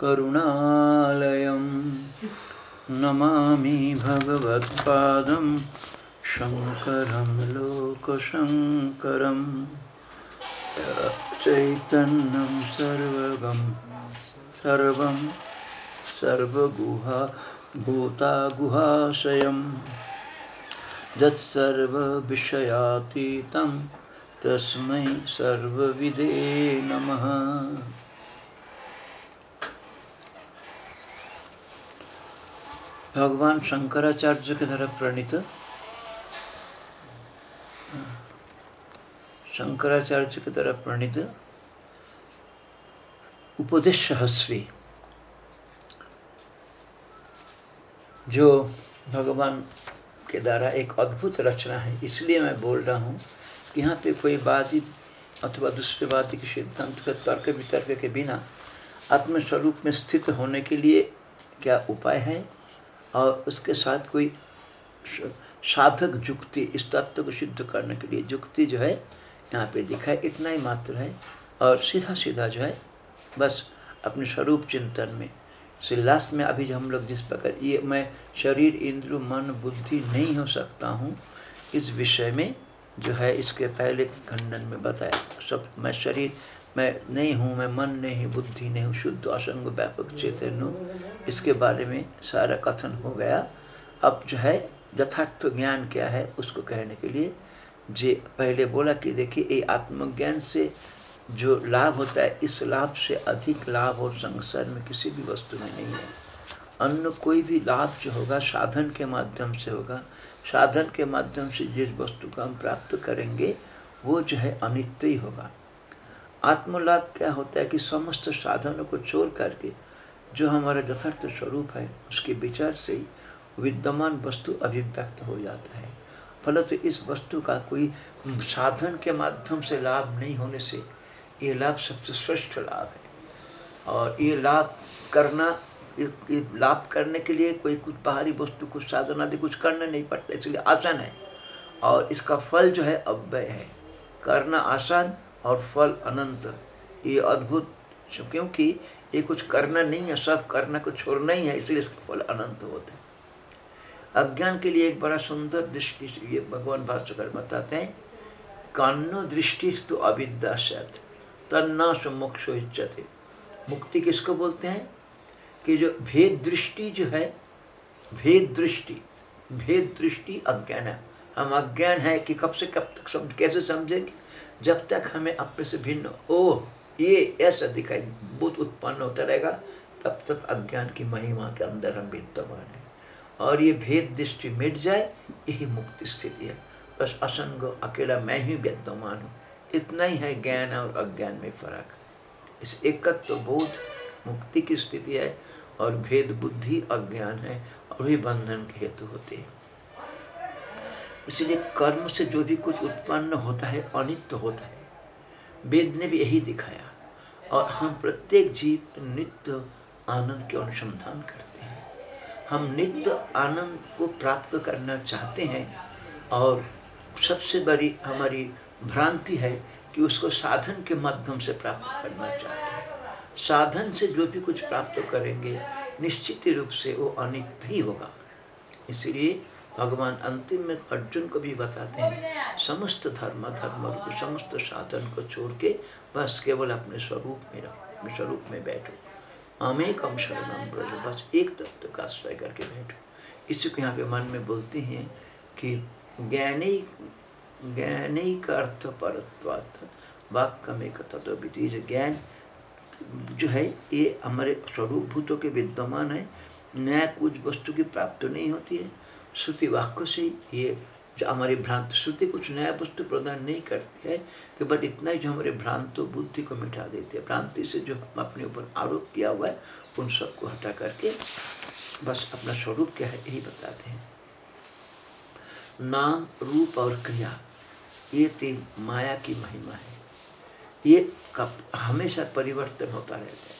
करुणालयं नमामि भगवत्पादं शङ्करं लोकशङ्करं चैतन्यं सर्वगं सर्वं सर्वगुहा भूतागुहाशयं यत्सर्वविषयातीतं तस्मै सर्वविदे नमः भगवान शंकराचार्य के द्वारा प्रणीत। शंकराचार्य के द्वारा प्रणीत उपदेश सहस्वी, जो भगवान के द्वारा एक अद्भुत रचना है। इसलिए मैं बोल रहा हूँ, यहाँ पे कोई वादी अथवा दूसरे वादी के सिद्धांत के तर्क वितर्क के बिना आत्मस्वरूप में स्थित होने के लिए क्या उपाय है? और उसके साथ कोई साधक जुक्ति, इस तत्व को सिद्ध करने के लिए जुक्ति जो है, यहाँ पे दिखा है, इतना ही मात्र है। और सीधा सीधा जो है, बस अपने स्वरूप चिंतन में। से लास्ट में अभी जो हम लोग जिस प्रकार, ये मैं शरीर, इंद्र, मन, बुद्धि नहीं हो सकता हूँ, इस विषय में जो है, इसके पहले खंडन में बताया। सब मैं शरीर मैं नहीं हूँ, मैं मन नहीं, बुद्धि नहीं शुद्ध असंग व्यापक चेतन हूँ। इसके बारे में सारा कथन हो गया। अब जो है, यथार्थ तो ज्ञान क्या है, उसको कहने के लिए जे पहले बोला कि देखिए, ये आत्मज्ञान से जो लाभ होता है, इस लाभ से अधिक लाभ और संसार में किसी भी वस्तु में नहीं है। अन्य कोई भी लाभ जो होगा, साधन के माध्यम से होगा। साधन के माध्यम से जिस वस्तु को हम प्राप्त करेंगे, वो जो है अनित्य ही होगा। आत्मलाभ क्या होता है कि समस्त साधनों को छोड़ करके जो हमारा यथार्थ स्वरूप है, उसके विचार से ही विद्यमान वस्तु अभिव्यक्त हो जाता है। फलत तो इस वस्तु का कोई साधन के माध्यम से लाभ नहीं होने से ये लाभ सबसे श्रेष्ठ लाभ है। और ये लाभ करना ये लाभ करने के लिए कोई कुछ बाहरी वस्तु, कुछ साधन आदि कुछ करना नहीं पड़ता, इसलिए आसान है। और इसका फल जो है अव्यय है। करना आसान और फल अनंत। ये अद्भुत, क्योंकि ये कुछ करना नहीं है, सब करना को छोड़ना ही है, इसलिए इसका फल अनंत होते हैं। अज्ञान के लिए एक बड़ा सुंदर दृष्टि ये भगवान भास्कर बताते हैं, कान्नो दृष्टि तो अविद्या सत तन्ना मोक्ष इच्छते। मुक्ति किसको बोलते हैं? कि जो भेद दृष्टि जो है, भेद दृष्टि भेद दृष्टि अज्ञान है। हम अज्ञान है कि कब से कब तक समझ कैसे समझेंगे? जब तक हमें अपने से भिन्न ओ ये ऐसा दिखाई बुद्ध उत्पन्न होता रहेगा, तब तक अज्ञान की महिमा के अंदर हम विद्यमान है। और ये भेद दृष्टि मिट जाए, यही मुक्ति स्थिति है। बस असंग अकेला मैं ही विद्यमान हूँ। इतना ही है ज्ञान और अज्ञान में फ़र्क। इस एकत्व बोध मुक्ति की स्थिति है और भेद बुद्धि अज्ञान है, और वही बंधन के हेतु होते हैं। इसलिए कर्म से जो भी कुछ उत्पन्न होता है, अनित्य होता है। वेद ने भी यही दिखाया। और हम प्रत्येक जीव नित्य आनंद के अनुसंधान करते हैं। हम नित्य आनंद को प्राप्त करना चाहते हैं और सबसे बड़ी हमारी भ्रांति है कि उसको साधन के माध्यम से प्राप्त करना चाहते हैं। साधन से जो भी कुछ प्राप्त करेंगे, निश्चित रूप से वो अनित ही होगा। इसलिए भगवान अंतिम में अर्जुन को भी बताते हैं। समस्त धर्म धर्म के समस्त साधन को छोड़ के बस केवल अपने स्वरूप में रहो, अपने स्वरूप में बैठो। अमेकम शरणम बस एक तत्व का आश्रय करके बैठो। इसी को यहाँ पे मन में बोलते हैं कि ज्ञानी ज्ञानी का अर्थ परत्वार्थ वाक्य में तत्व ज्ञान जो है, ये हमारे स्वरूप भूतों के विद्यमान है। नया कुछ वस्तु की प्राप्ति नहीं होती है। श्रुति वाक्य से ये जो हमारी भ्रांत, श्रुति कुछ नया वस्तु प्रदान नहीं करती है कि बट इतना ही जो हमारे भ्रांत बुद्धि को मिटा देती है। भ्रांति से जो हम अपने ऊपर आरोप किया हुआ है, उन सबको हटा करके बस अपना स्वरूप क्या है, यही बताते हैं। नाम, रूप और क्रिया, ये तीन माया की महिमा है। ये कब, हमेशा परिवर्तन होता रहता है।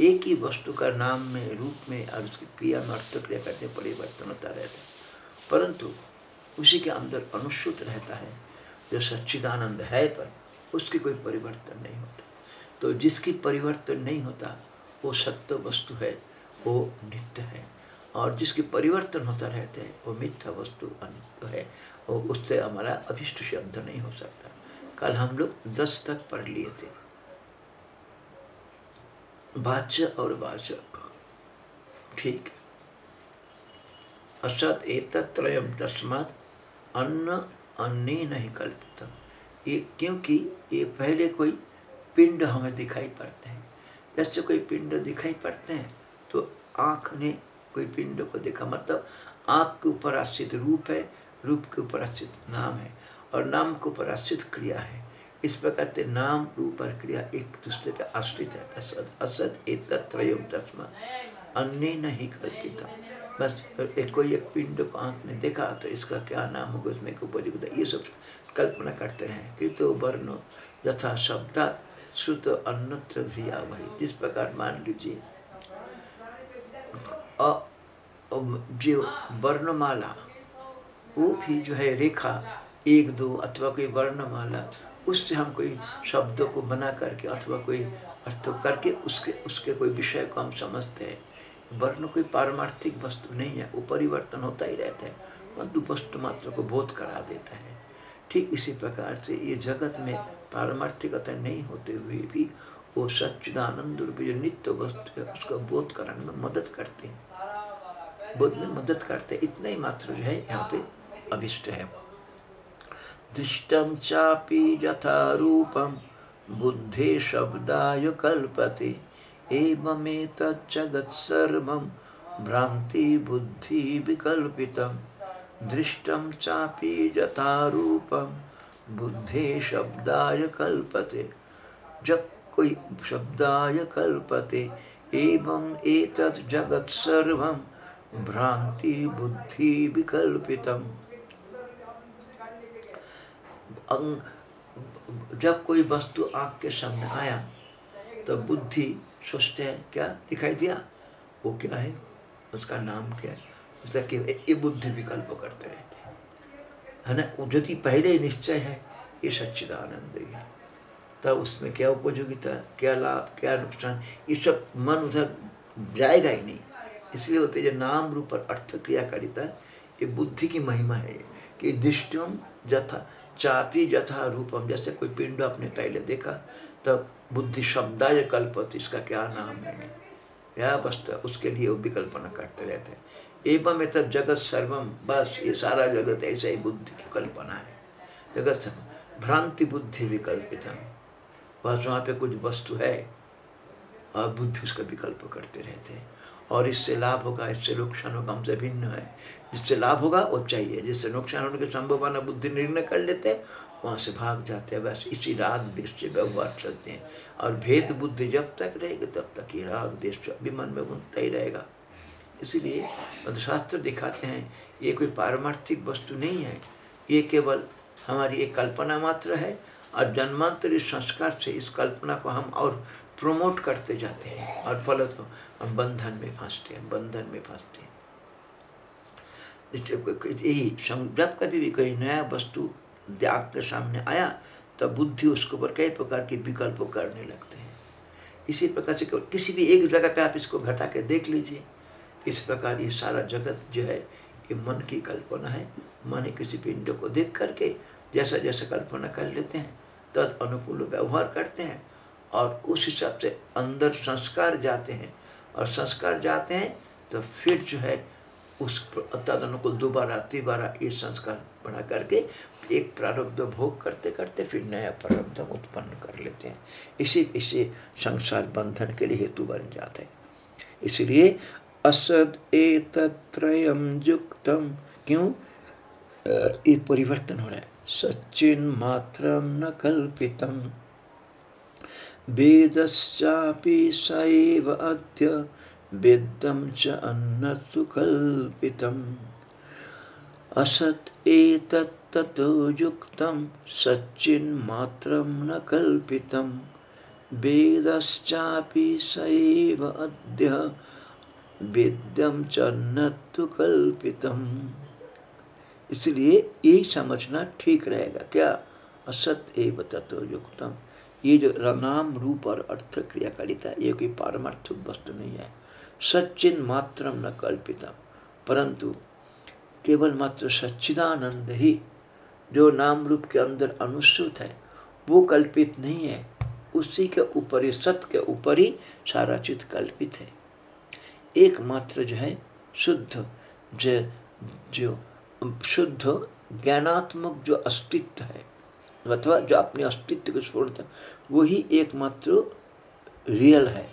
एक ही वस्तु का नाम में, रूप में और उसकी क्रिया में अर्थ क्रिया करते परिवर्तन होता रहता है। परंतु उसी के अंदर अनुसूत रहता है। जो सच्चिदानंद है पर उसकी कोई परिवर्तन नहीं होता। तो जिसकी परिवर्तन नहीं होता, वो सत्य वस्तु है, वो नित्य है। और जिसके परिवर्तन होता रहते हैं, वो मिथ्या वस्तु अनित्य है। और उससे हमारा अभिष्ट शब्द नहीं हो सकता। कल हम लोग दस तक पढ़ लिए थे। वाच्य और वाचक ठीक। असत एतत्रयम तस्मात अन्न अन्य नहीं कल्पित। ये क्योंकि ये पहले कोई पिंड हमें दिखाई पड़ते हैं। जैसे कोई पिंड दिखाई पड़ते हैं तो आँख ने कोई पिंड को देखा। मतलब आँख के ऊपर आश्रित रूप है, रूप के ऊपर आश्रित नाम है और नाम के ऊपर आश्रित क्रिया है। इस प्रकार से नाम, रूप और क्रिया एक दूसरे पे आश्रित है। असद असद एक तस्मा अन्य नहीं कल्पित। बस, एक कोई एक पिंड को आँख में देखा तो इसका क्या नाम होगा, उसमें उपयुक्त ये सब कल्पना करते हैं कृतो वर्ण यथा शब्दा श्रुत अन्यत्र भी वही। जिस प्रकार मान लीजिए जो वर्णमाला, वो भी जो है रेखा, एक, दो अथवा कोई वर्णमाला, उससे हम कोई शब्दों को बना करके अथवा कोई अर्थ करके उसके उसके कोई विषय को हम समझते हैं। वर्ण कोई पारमार्थिक वस्तु नहीं है, वो परिवर्तन होता ही रहता है, परंतु वस्तु मात्र को बोध करा देता है। ठीक इसी प्रकार से ये जगत में पारमार्थिकता नहीं होते हुए भी वो सच्चिदानंद रूप जो नित्य वस्तु है, उसका बोध कराने में मदद करते हैं। बोध में मदद करते हैं, इतना ही मात्र जो है यहाँ पे अभिष्ट है। दृष्टम चापी यथा रूपम बुद्धे शब्दाय कल्पते। भ्रांति बुद्धि विकल्पितम दृष्टम चापी रूपम बुद्धे शब्दाय कल्पते जब कोई शब्दाय कल्पते, एवं एतत् जगत् सर्वं भ्रांति बुद्धि विकल्पितम अंग जब कोई वस्तु आँख के सामने आया तो बुद्धि सोचते हैं, क्या दिखाई दिया? वो क्या है? उसका नाम क्या है? उसका क्या ये बुद्धि विकल्प करते रहते हैं। है ना? यदि पहले निश्चय है, ये सच्चिदानंद ही तब उसमें क्या उपयोगिता, क्या लाभ, क्या नुकसान, ये सब मन उधर जाएगा ही नहीं। इसलिए होते जो नाम रूप और अर्थ क्रियाकारिता, ये बुद्धि की महिमा है। कि दृष्टियों, यथा, चापी, यथा रूपम, जैसे कोई पिंड आपने पहले देखा, तब बुद्धि शब्दाय कल्पत, इसका क्या नाम है? क्या वस्तु उसके लिए वो विकल्पना करते रहते हैं। एवं तब जगत सर्वम बस ये सारा जगत ऐसा ही बुद्धि की कल्पना है। जगत सर्व। भ्रांति बुद्धि विकल्पितम। बस वहाँ पे कुछ वस्तु है, और बुद्धि उसका विकल्प करते रहते हैं। और इससे लाभ होगा, इससे नुकसान होगा, हमसे भिन्न है। जिससे लाभ होगा, वो चाहिए। जिससे नुकसान होने की संभावना बुद्धि निर्णय कर लेते हैं वहाँ से भाग जाते हैं बस इसी राग देश से व्यवहार चलते हैं। और भेद बुद्धि जब तक रहेगी, तब तक ये राग देश अभी मन में बुनता ही रहेगा। इसीलिए शास्त्र दिखाते हैं, ये कोई पारमार्थिक वस्तु नहीं है। ये केवल हमारी एक कल्पना मात्र है और जन्मांतरी संस्कार से, इस कल्पना को हम और प्रमोट करते जाते हैं। और फलत हम बंधन में फंसते हैं, बंधन में फंसते हैं। यही जब कभी भी कोई नया वस्तु त्याग के सामने आया, तब बुद्धि उसके ऊपर कई प्रकार के विकल्प करने लगते हैं। इसी प्रकार से किसी भी एक जगह पे आप इसको घटा के देख लीजिए, इस प्रकार ये सारा जगत जो है, ये मन की कल्पना है। मन किसी पिंड को देख करके जैसा जैसा कल्पना कर लेते हैं, तद अनुकूल व्यवहार करते हैं और उस हिसाब से अंदर संस्कार जाते हैं। और संस्कार जाते हैं तो फिर जो है, उस तद अनुकूल दोबारा तिबारा ये संस्कार बढ़ा करके एक प्रारब्ध भोग करते करते फिर नया प्रारब्ध उत्पन्न कर लेते हैं। इसी इसी संसार बंधन के लिए हेतु बन जाते हैं। इसलिए असद एतत्रयम युक्तम। क्यों? ये परिवर्तन हो रहा है। सचिन मात्रम न कल्पितम। वेदश्चापि सैव अद्य। वेदं च अन्नतु कल्पितम्। असत् एतत्ततो युक्तं सच्चिन्मात्रं न कल्पितं। वेदश्चापि सैव अद्य वेद्यम च अन्नतु कल्पितम। इसलिए यही समझना ठीक रहेगा। क्या? असत एव तत्व युक्तम ये जो नाम, रूप और अर्थ क्रियाकारिता ये कोई पारमार्थिक वस्तु नहीं है। सच्चिन मात्रम न कल्पितम। परंतु केवल मात्र सच्चिदानंद ही जो नाम रूप के अंदर अनुसूत है, वो कल्पित नहीं है। उसी के ऊपर ही सत्य के ऊपर ही सारा चित कल्पित है। एकमात्र जो है, शुद्ध, जो जो, शुद्ध, ज्ञानात्मक जो अस्तित्व है, अथवा जो अपने अस्तित्व को छोड़ता वही एकमात्र रियल है।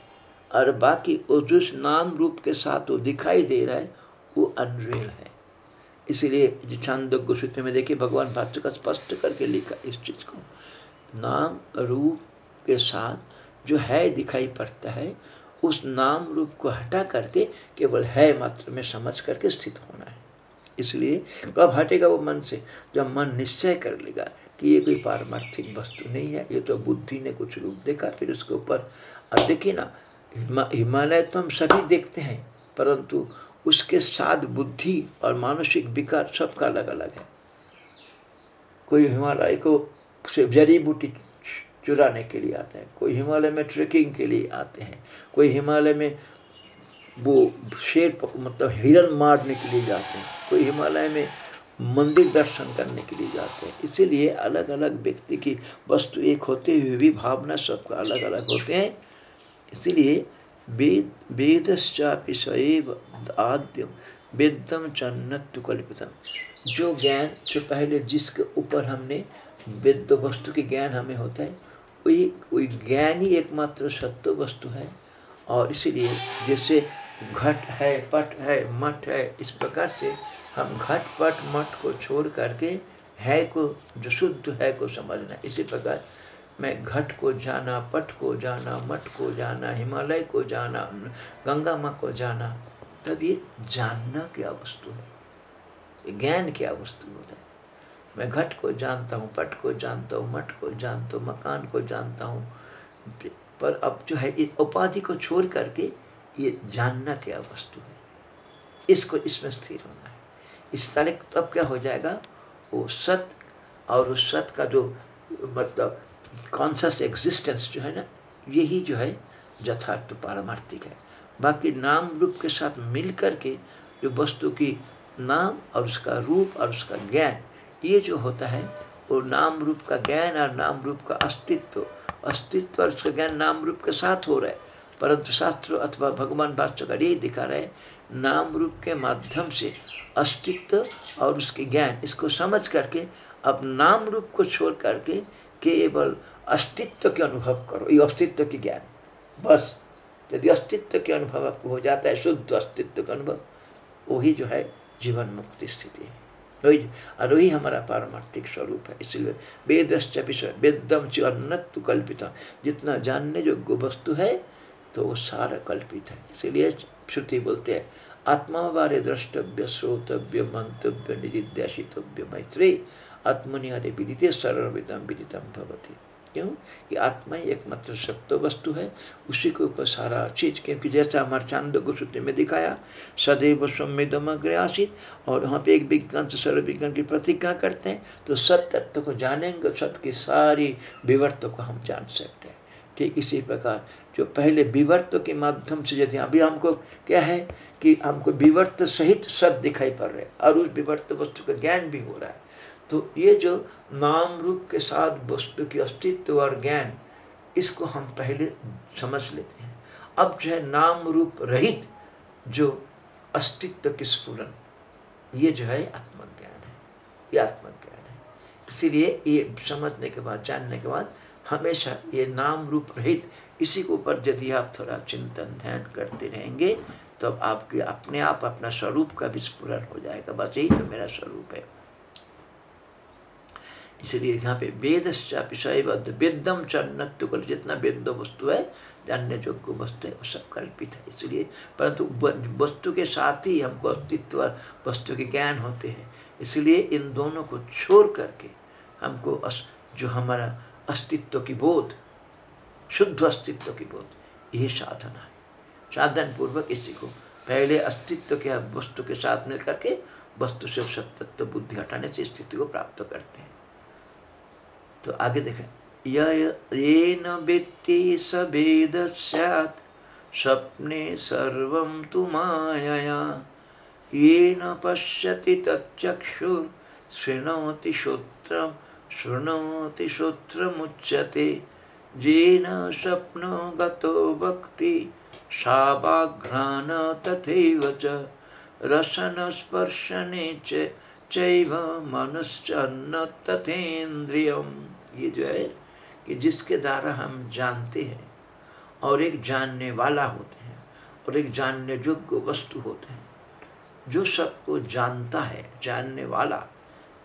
और बाकी वो जिस नाम रूप के साथ वो दिखाई दे रहा है, वो अनरियल है। इसीलिए छांदोग्य सूत्र में देखिए, भगवान भाष्य का स्पष्ट करके लिखा इस चीज़ को। नाम रूप के साथ जो है दिखाई पड़ता है, उस नाम रूप को हटा करके केवल है मात्र में समझ करके स्थित होना है। इसलिए कब हटेगा वो मन से जब मन निश्चय कर लेगा कि ये कोई पारमार्थिक वस्तु नहीं है, ये तो बुद्धि ने कुछ रूप देखा, फिर उसके ऊपर, अब देखिए ना हिमालय तो हम सभी देखते हैं, परंतु उसके साथ बुद्धि और मानसिक विकार सबका अलग अलग है। कोई हिमालय को से जड़ी बूटी चुराने के लिए आता है, कोई हिमालय में ट्रेकिंग के लिए आते हैं, कोई हिमालय में वो शेर मतलब हिरन मारने के लिए जाते हैं, कोई हिमालय में मंदिर दर्शन करने के लिए जाते हैं। इसीलिए अलग अलग व्यक्ति की वस्तु एक होते हुए भी भावना सबका अलग अलग होते हैं। इसीलिए वेद वेदश्चापि सैव आद्यम वेदम चन्नत्व कल्पितम जो ज्ञान, जो पहले जिसके ऊपर हमने वेद वस्तु के ज्ञान हमें होता है, वही वही ज्ञान ही एकमात्र सत्य वस्तु है। और इसीलिए जैसे घट है, पट है, मठ है, इस प्रकार से हम घट, पट, मठ को छोड़ करके है को जो शुद्ध है को समझना इसी प्रकार मैं घट को जाना, पट को जाना, मठ को जाना, हिमालय को जाना, गंगा माँ को जाना, तब ये जानना क्या वस्तु है? ज्ञान क्या वस्तु होता है? मैं घट को जानता हूँ, पट को जानता हूँ, मठ को जानता हूँ, मकान को जानता हूँ, पर अब जो है उपाधि को छोड़ करके ये जानना क्या वस्तु है? इसको इसमें स्थिर होना है। इस तरह तब क्या हो जाएगा? वो सत, और उस सत्य का जो मतलब कॉन्सियस एग्जिस्टेंस जो है ना, यही जो है यथार्थ पारमार्थिक है। बाकी नाम रूप के साथ मिल करके जो वस्तु की नाम और उसका रूप और उसका ज्ञान, ये जो होता है, वो नाम रूप का ज्ञान और नाम रूप का अस्तित्व अस्तित्व और उसका ज्ञान नाम रूप के साथ हो रहा है। परंतु शास्त्र अथवा भगवान भाष्यकार यही दिखा रहे नाम रूप के माध्यम से अस्तित्व और उसके ज्ञान, इसको समझ करके, अब नाम रूप को छोड़ करके केवल अस्तित्व के अनुभव करो। ये अस्तित्व की ज्ञान। बस। यदि अस्तित्व के अनुभव आपको हो जाता है, शुद्ध अस्तित्व का अनुभव, वही जो है जीवन मुक्ति स्थिति है। वही और वही हमारा पारमार्थिक स्वरूप है। इसलिए विषय वेदम च अन्नत कल्पित। जितना जानने योग्य वस्तु है तो वो सारा कल्पित है। इसीलिए श्रुति बोलते हैं, आत्मा बारे द्रष्टव्य, श्रोतव्य, मंतव्य निजिद्याशितव्य मैत्री आत्मनि विदिते सर्वविदम विदितम भवती। क्यों? कि आत्मा ही एकमात्र सत्य वस्तु है, उसी के ऊपर सारा चीज़। क्योंकि जैसा हमारे चाँद सूत्र में दिखाया, सदैव संवेदमग्र आसित, और वहाँ पे एक विज्ञान से सर्व विज्ञान की प्रतिज्ञा करते हैं तो सत्य तत्व को जानेंगे, सत्य की सारी विवर्तों को हम जान सकते हैं। ठीक इसी प्रकार, जो पहले विवर्त के माध्यम से यदि अभी हमको क्या है कि हमको विवर्त सहित सत्य दिखाई पड़ रहे और उस विवर्त वस्तु का ज्ञान भी हो रहा है। तो ये जो नाम रूप के साथ वस्तु की अस्तित्व और ज्ञान, इसको हम पहले समझ लेते हैं। अब जो है नाम रूप रहित जो अस्तित्व की स्फुरन, ये जो है आत्मज्ञान है। ये आत्मज्ञान है। इसीलिए ये समझने के बाद, जानने के बाद हमेशा ये नाम रूप रहित, इसी के ऊपर यदि आप थोड़ा चिंतन, ध्यान करते रहेंगे तो आपके अपने आप, अपना स्वरूप का विस्फुरन हो जाएगा। बस यही तो मेरा स्वरूप है। इसलिए यहाँ पे वेद वेदम चन्नत्व कल जितना वेद वस्तु है जानने योग्य वस्तु है वो सब कल्पित है। इसलिए परंतु वस्तु के साथ ही हमको अस्तित्व वस्तु के ज्ञान होते हैं। इसलिए इन दोनों को छोड़ करके हमको अस, जो हमारा अस्तित्व की बोध शुद्ध अस्तित्व की बोध यही साधना है। साधन पूर्वक इसी को पहले अस्तित्व के वस्तु के साथ मिल करके वस्तु से सत्य बुद्धि हटाने से स्थिति को प्राप्त करते हैं। तो आगे देखें। येन वित्ति स वेद स्यात्, स्वप्ने सर्वं तु मायया। येन पश्यति तच्चक्षुः, शृणोति श्रोत्रं शृणोति श्रोत्रमुच्यते येन गतो भक्ति तथैव च, रसनस्पर्शने च, चैव मनुष्यन्न तथेन्द्रियम ये जो है कि जिसके द्वारा हम जानते हैं और एक जानने वाला होते हैं और एक जानने योग्य वस्तु होते हैं, जो सबको जानता है, जानने वाला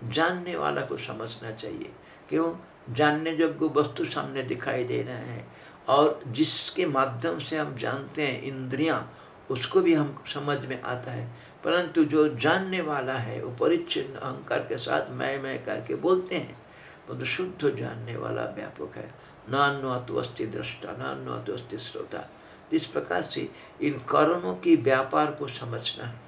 जानने वाला को समझना चाहिए। क्यों? जानने योग्य वस्तु सामने दिखाई दे रहे हैं और जिसके माध्यम से हम जानते हैं इंद्रियाँ, उसको भी हम समझ में आता है। परंतु जो जानने वाला है, वो परिच्छिन्न अहंकार के साथ मैं मैं करके बोलते हैं परंतु शुद्ध जानने वाला व्यापक है। नान्नो अतुअस्ति दृष्टा नान्नो अतुअस्ति श्रोता। इस प्रकार से इन करणों की व्यापार को समझना है।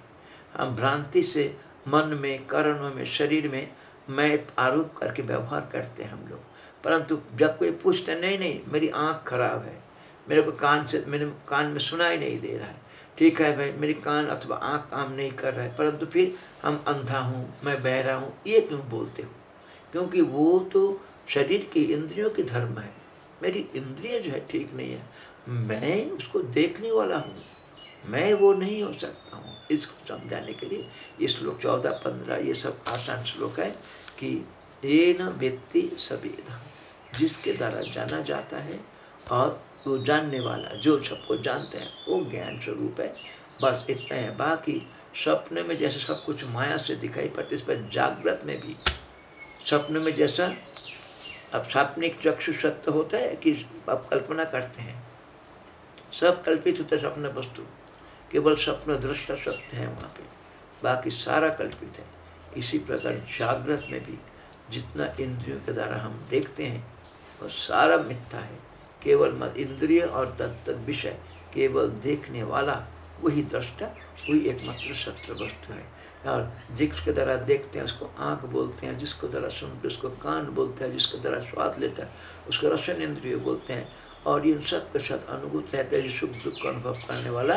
हम भ्रांति से मन में, करणों में, शरीर में मैं आरोप करके व्यवहार करते हैं हम लोग। परंतु जब कोई पूछते नहीं नहीं, मेरी आँख खराब है, मेरे को कान से मेरे कान में सुनाई नहीं दे रहा है। ठीक है भाई, मेरी कान अथवा आँख काम नहीं कर रहा है, परंतु फिर हम अंधा हूँ, मैं बहरा हूँ, ये क्यों बोलते हो? क्योंकि वो तो शरीर की इंद्रियों की धर्म है। मेरी इंद्रिय जो है ठीक नहीं है। मैं उसको देखने वाला हूँ। मैं वो नहीं हो सकता हूँ। इसको समझाने के लिए ये श्लोक चौदह, पंद्रह, ये सब आसान श्लोक है कि ये न व्यक्ति सवेदा जिसके द्वारा जाना जाता है और वो जानने वाला, जो सबको जानते हैं, वो ज्ञान स्वरूप है। बस इतना है। बाकी सपने में जैसे सब कुछ माया से दिखाई पड़ते इस पर जागृत में भी सपने में जैसा अब सापनिक चक्षु सत्य होता है कि आप कल्पना करते हैं। सब कल्पित होता है सपना वस्तु। केवल स्वप्न दृष्टा सत्य है वहाँ पे। बाकी सारा कल्पित है। इसी प्रकार जागृत में भी जितना इंद्रियों के द्वारा हम देखते हैं वह सारा मिथ्या है। केवल मत इंद्रिय और तत्त विषय केवल देखने वाला, वही दृष्टा, वही एकमात्र सत्य वस्तु है। और जिसके द्वारा देखते हैं, उसको आँख बोलते हैं, जिसको द्वारा सुनते उसको कान बोलते हैं, जिसके द्वारा स्वाद लेता है, उसको रसन इंद्रिय बोलते हैं और इन सब के साथ अनुभूत रहते हैं सुख दुख का अनुभव करने वाला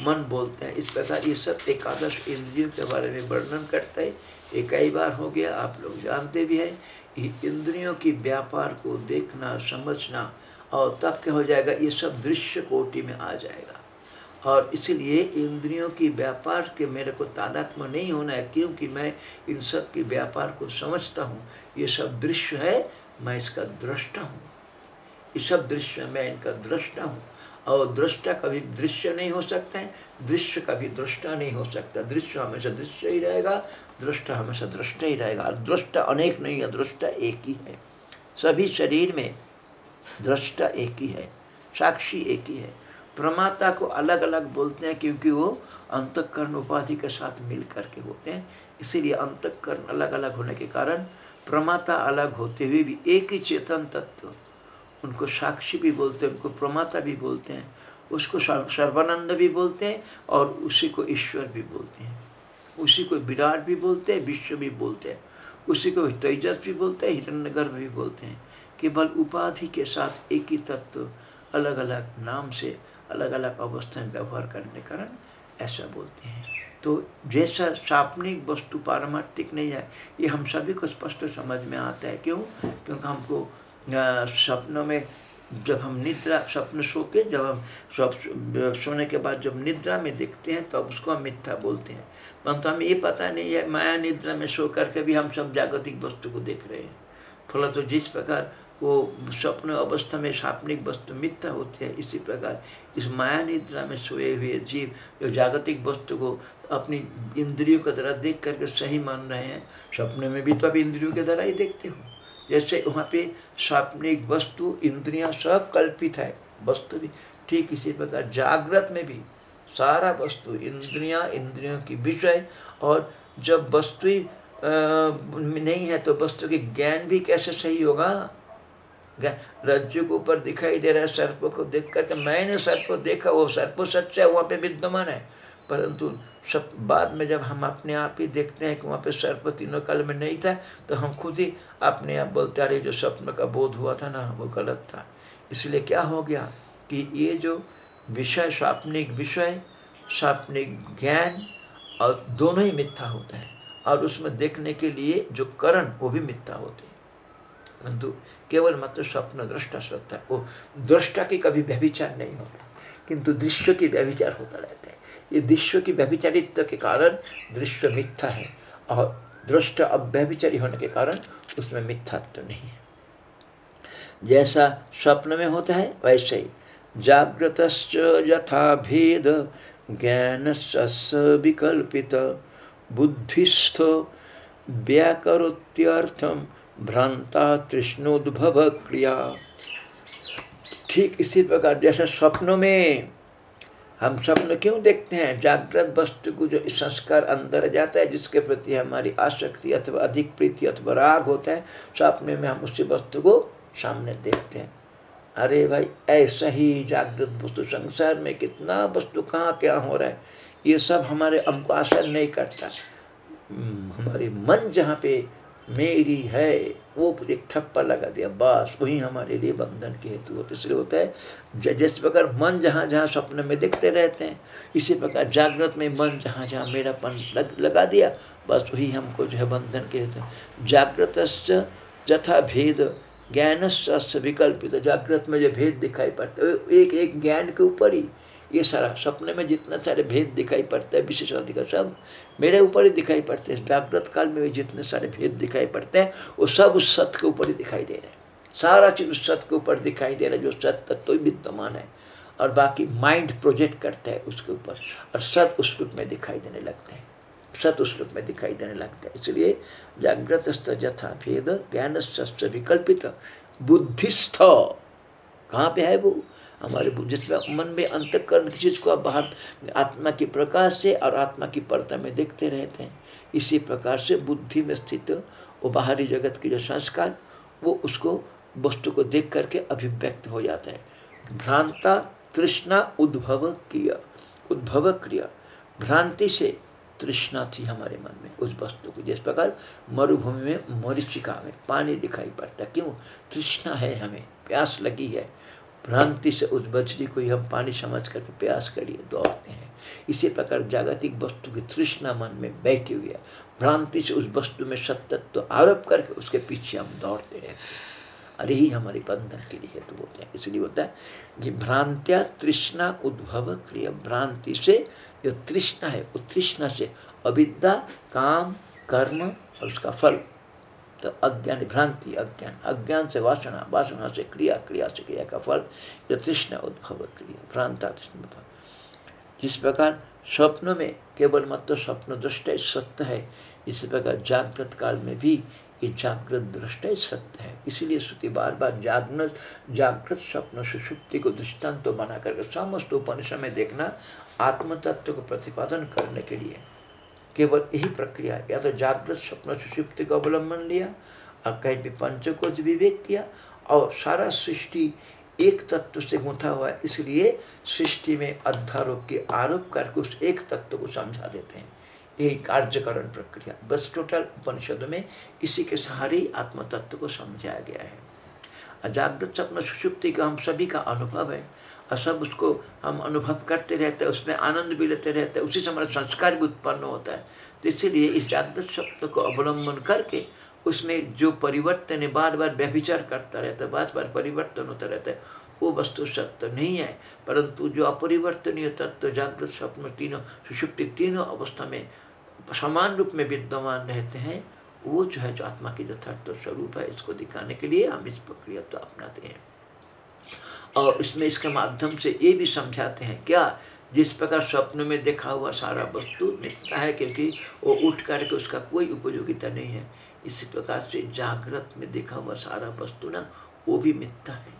मन बोलते हैं। इस प्रकार ये सब एकादश इंद्रियों के बारे में वर्णन करता है। ये कई बार हो गया, आप लोग जानते भी हैं इंद्रियों की व्यापार को देखना, समझना और तब क्या हो जाएगा? ये सब दृश्य कोटि में आ जाएगा। और इसलिए इंद्रियों की व्यापार के मेरे को तादात्म नहीं होना है, क्योंकि मैं इन सब की व्यापार को समझता हूँ। ये सब दृश्य है, मैं इसका दृष्टा हूँ। ये सब दृश्य मैं इनका दृष्टा हूँ। और दृष्टा कभी दृश्य नहीं हो सकते हैं, दृश्य कभी दृष्टा नहीं हो सकता। दृश्य हमेशा दृश्य ही रहेगा, दृष्टा हमेशा दृष्टा ही रहेगा। दृष्टा अनेक नहीं है, दृष्टा एक ही है। सभी शरीर में दृष्टा एक ही है, साक्षी एक ही है। प्रमाता को अलग अलग बोलते हैं क्योंकि वो अंतकरण उपाधि के साथ मिल करके होते हैं। इसीलिए अंतकरण अलग अलग होने के कारण प्रमाता अलग होते हुए भी एक ही चेतन तत्व, उनको साक्षी भी बोलते हैं, उनको प्रमाता भी बोलते हैं, उसको सर्वानंद भी बोलते हैं और उसी को ईश्वर भी बोलते हैं। उसी को विराट भी बोलते हैं, विश्व भी बोलते हैं। उसी को तेजस भी बोलते हैं, हिरण्यगर्भ भी बोलते हैं। केवल उपाधि के साथ एक ही तत्व अलग अलग नाम से अलग अलग अवस्था में व्यवहार करने कारण ऐसा बोलते हैं। तो जैसा सापनिक वस्तु पारमार्थिक नहीं है, ये हम सभी को स्पष्ट समझ में आता है। क्यों? क्योंकि हमको सपनों में जब हम निद्रा स्वप्न सो के जब हम सोने के बाद जब निद्रा में देखते हैं, तब तो उसको हम मिथ्या बोलते हैं। परंतु हमें ये पता नहीं है, माया निद्रा में सो करके भी हम सब जागतिक वस्तु को देख रहे हैं। फल तो जिस प्रकार वो स्वप्न अवस्था में सापनिक वस्तु मिथ्या होती है। इसी प्रकार इस माया निद्रा में सोए हुए जीव जो जागतिक वस्तु को अपनी इंद्रियों के द्वारा देख करके सही मान रहे हैं सपने में भी तो आप इंद्रियों के द्वारा ही देखते हो। जैसे वहाँ पे सापनिक वस्तु, इंद्रियाँ सब कल्पित है, वस्तु भी। ठीक इसी प्रकार जागृत में भी सारा वस्तु, इंद्रियाँ, इंद्रियों की विषय और जब वस्तु नहीं है तो वस्तु के ज्ञान भी कैसे सही होगा? रज्जु के ऊपर दिखाई दे रहा है, सर्प को देख करके, मैंने सर्प को देखा, वो सर्प सच्चा है, वहाँ पे विद्यमान है। परंतु सब बाद में जब हम अपने आप ही देखते हैं कि वहाँ पे सर्प तीनों काल में नहीं था तो हम खुद ही अपने आप बोलते, अरे, जो स्वप्न का बोध हुआ था ना, वो गलत था। इसलिए क्या हो गया कि ये जो विषय स्वाप्निक विषय स्वाप्निक ज्ञान, और दोनों ही मिथ्या होता है। और उसमें देखने के लिए जो करण, वो भी मिथ्या होते हैं। परंतु केवल मात्र स्वप्न, दृष्टा, श्रद्धा। वो दृष्टा की कभी व्यभिचार नहीं होता, किंतु दृश्य की व्यभिचार होता रहता है। ये दृश्य की व्यभिचारित्व के कारण दृश्य मिथ्या है और दृष्ट अव्यभिचारी होने के कारण उसमें मिथ्यात्व नहीं है। जैसा स्वप्न में होता है, वैसे ही जागृत यथा भेद ज्ञान विकल्पित, बुद्धिस्थ व्याकरोत्यर्थम भ्रांता तृष्णोद्भव क्रिया। ठीक इसी प्रकार जैसे स्वप्नों में हम स्वप्न क्यों देखते हैं? जागृत वस्तु को जो संस्कार अंदर जाता है जिसके प्रति हमारी आसक्ति अथवा अधिक प्रीति अथवा राग होता है स्वप्न में हम उसी वस्तु को सामने देखते हैं। अरे भाई ऐसा ही जागृत वस्तु संसार में कितना वस्तु कहाँ क्या हो रहा है? ये सब हमारे हमको असर नहीं करता। हम्म, हमारे मन जहाँ पे मेरी है वो एक ठप्पा लगा दिया बस वही हमारे लिए बंधन के हेतु होते इसलिए होता है जिस प्रकार मन जहाँ जहाँ स्वप्न में देखते रहते हैं इसी प्रकार जागृत में मन जहाँ जहाँ मेरापन लग, लगा दिया बस वही हमको जो है बंधन के हेतु जागृत जथा भेद ज्ञान विकल्पित जागृत में जो भेद दिखाई पड़ता एक एक ज्ञान के ऊपर ही ये सारा सपने में जितना सारे भेद दिखाई पड़ते हैं विशेष अधिकार सब मेरे ऊपर ही दिखाई पड़ते हैं। जागृत काल में भी जितने सारे भेद दिखाई पड़ते हैं, वो सब उस सत्य के ऊपर ही दिखाई दे रहे हैं। सारा चीज़ उस सत्य के ऊपर दिखाई दे रहा है, जो सत्य तत्व ही विद्यमान है। और बाकी माइंड प्रोजेक्ट करता है उसके ऊपर, और सत उस रूप में दिखाई देने लगते हैं। सत उस रूप में दिखाई देने लगता है। इसलिए जागृत यथा भेद ज्ञान विकल्पित। बुद्धिस्थ। कहाँ पे है वो? हमारे जिसमें मन में अंतकरण चीज़ को आप बाहर आत्मा के प्रकाश से और आत्मा की परता में देखते रहते हैं, इसी प्रकार से बुद्धि में स्थित वो बाहरी जगत के जो संस्कार, वो उसको वस्तु को देख करके अभिव्यक्त हो जाते हैं। भ्रांता तृष्णा उद्भव क्रिया उद्भव क्रिया। भ्रांति से तृष्णा थी हमारे मन में उस वस्तु को। जिस प्रकार मरुभूमि में मरीचिका में पानी दिखाई पड़ता क्यों? तृष्णा है हमें, प्यास लगी है। भ्रांति से उस बछड़ी को ही हम पानी समझ करके प्यास करिए, दौड़ते हैं। इसी प्रकार जागतिक वस्तु की तृष्णा मन में बैठी हुई है भ्रांति से उस वस्तु में सतत्व तो आरोप करके उसके पीछे हम दौड़ते रहते हैं। अरे ही हमारे बंधन के लिए हेतु होते हैं। इसलिए होता है कि भ्रांत्या तृष्णा उद्भव क्रिया। भ्रांति से जो तृष्णा है वो तृष्णा से अविद्या, काम, कर्म और उसका फल तो अज्ञान, भ्रांति, अज्ञान। अज्ञान से वासना वासना से क्रिया क्रिया से क्रिया का फल जो तृष्ण उद्भव क्रिया, भ्रांता तृष्ण जिस प्रकार स्वप्न में केवल मत स्वप्न दृष्ट सत्य है, इसी प्रकार जागृत काल में भी ये जागृत दृष्ट सत्य है। इसीलिए श्रुति बार बार जागृत जागृत स्वप्न सुषुप्ति को दृष्टांत तो बना करके समस्त उपनिषद में देखना आत्मतत्व को प्रतिपादन करने के लिए। केवल यही प्रक्रिया या तो जागृत स्वप्न सुषुप्ति का अवलंबन लिया और कहीं भी को विवेक किया, और सारा सृष्टि एक तत्व से गुंथा हुआ है। इसलिए सृष्टि में अध्यारोप के आरोप करके उस एक तत्व को समझा देते हैं। यही कार्यकरण प्रक्रिया। बस टोटल उपनिषद में इसी के सहारे आत्म तत्व को समझाया गया है। अजागृत स्वप्न सुषुप्ति का हम सभी का अनुभव है। और सब उसको हम अनुभव करते रहते हैं, उसमें आनंद भी लेते रहते हैं, उसी से हमारा संस्कार भी उत्पन्न होता है। तो इसीलिए इस जागृत शब्द को अवलंबन करके उसमें जो परिवर्तन है बार बार व्यभिचार करता रहता है बार बार परिवर्तन होता रहता है, वो वस्तु सत्य नहीं है। परंतु जो अपरिवर्तनीय तत्व तो जागृत स्वप्न तीनों, सुषुप्ति तीनों अवस्था में समान रूप में विद्यमान रहते हैं, वो जो है जो आत्मा की यथार्थ स्वरूप है, इसको दिखाने के लिए हम इस प्रक्रिया तो अपनाते हैं। और इसमें इसके माध्यम से ये भी समझाते हैं, क्या जिस प्रकार स्वप्न में देखा हुआ सारा वस्तु मिथ्या है क्योंकि वो उठ करके उसका कोई उपयोगिता नहीं है, इसी प्रकार से जागृत में देखा हुआ सारा वस्तु ना, वो भी मिथ्या है।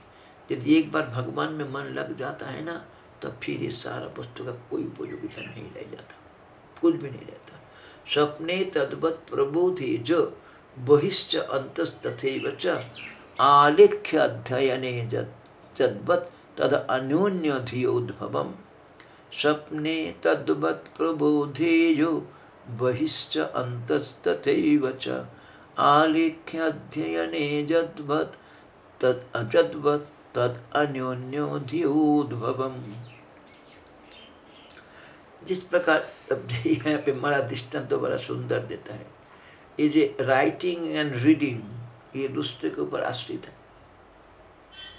यदि एक बार भगवान में मन लग जाता है ना तो फिर ये सारा वस्तु का कोई उपयोगिता नहीं रह जाता, कुछ भी नहीं रहता। सपने तद्वत प्रबोधि जो बहिश्च अंतस्तथे आलेख्य अध्ययने जत तद्वत तद अन्योन्य धियोद्भवम स्वप्ने तद्वत् प्रबोधेयो बहिश्च अन्तस्तथैव च। आलेख्याध्ययने जद्वत् तद् अजद्वत् तद् अन्योन्योधियोद्भवम् जिस प्रकार यहाँ पे हमारा दृष्टांत तो बड़ा सुंदर देता है। ये जो राइटिंग एंड रीडिंग ये दूसरे के ऊपर आश्रित है।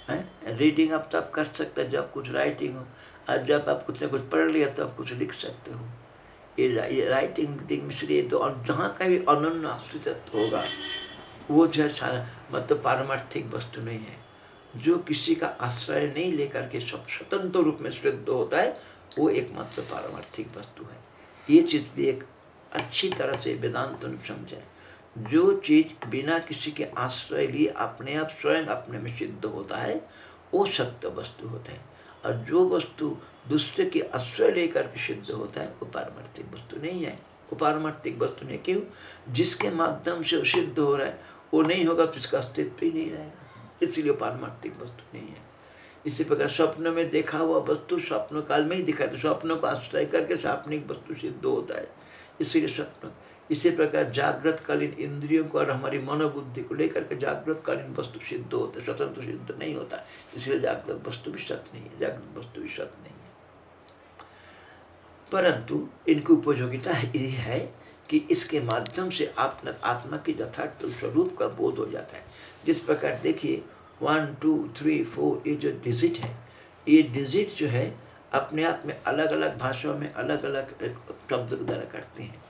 हैं? रीडिंग आप तब कर सकते हैं जब कुछ राइटिंग हो। और जब आप कुछ ना कुछ पढ़ लिया तो आप कुछ लिख सकते हो। ये राइटिंग रीडिंग इसलिए तो और जहाँ का भी अनन्य आश्रित होगा, वो जो है सारा मतलब पारमार्थिक वस्तु नहीं है। जो किसी का आश्रय नहीं लेकर के सब स्वतंत्र रूप में शुद्ध होता है, वो एकमात्र पारमार्थिक वस्तु है। ये चीज़ भी एक अच्छी तरह से वेदांत ने समझा जो चीज़ बिना किसी के आश्रय लिए अपने आप स्वयं अपने में सिद्ध होता है, वो सत्य वस्तु होता है। और जो वस्तु दूसरे के आश्रय लेकर के सिद्ध होता है, वो पारमार्थिक वस्तु नहीं है। वो पारमार्थिक वस्तु नहीं क्यों? जिसके माध्यम से सिद्ध हो रहा है, वो नहीं होगा तो इसका अस्तित्व ही नहीं रहेगा। इसलिए पारमार्थिक वस्तु नहीं है। इसी प्रकार स्वप्न में देखा हुआ वस्तु स्वप्न काल में ही दिखा तो स्वप्नों को आश्रय करके स्वप्निक वस्तु सिद्ध होता है। इसीलिए स्वप्न इसी प्रकार जागृत कालीन इंद्रियों को और हमारी मनोबुद्धि को लेकर के जागृत कालीन वस्तु सिद्ध होते, स्वतंत्र सिद्ध नहीं होता। इसलिए जागृत वस्तु भी सत्य नहीं है, जागृत वस्तु भी सत्य नहीं है। परंतु इनकी उपयोगिता ये है कि इसके माध्यम से आप आत्मा के यथार्थ स्वरूप का बोध हो जाता है। जिस प्रकार देखिए वन टू थ्री फोर ये जो डिजिट है, ये डिजिट जो है, अपने आप में अलग अलग भाषाओं में अलग अलग शब्द द्वारा करते हैं।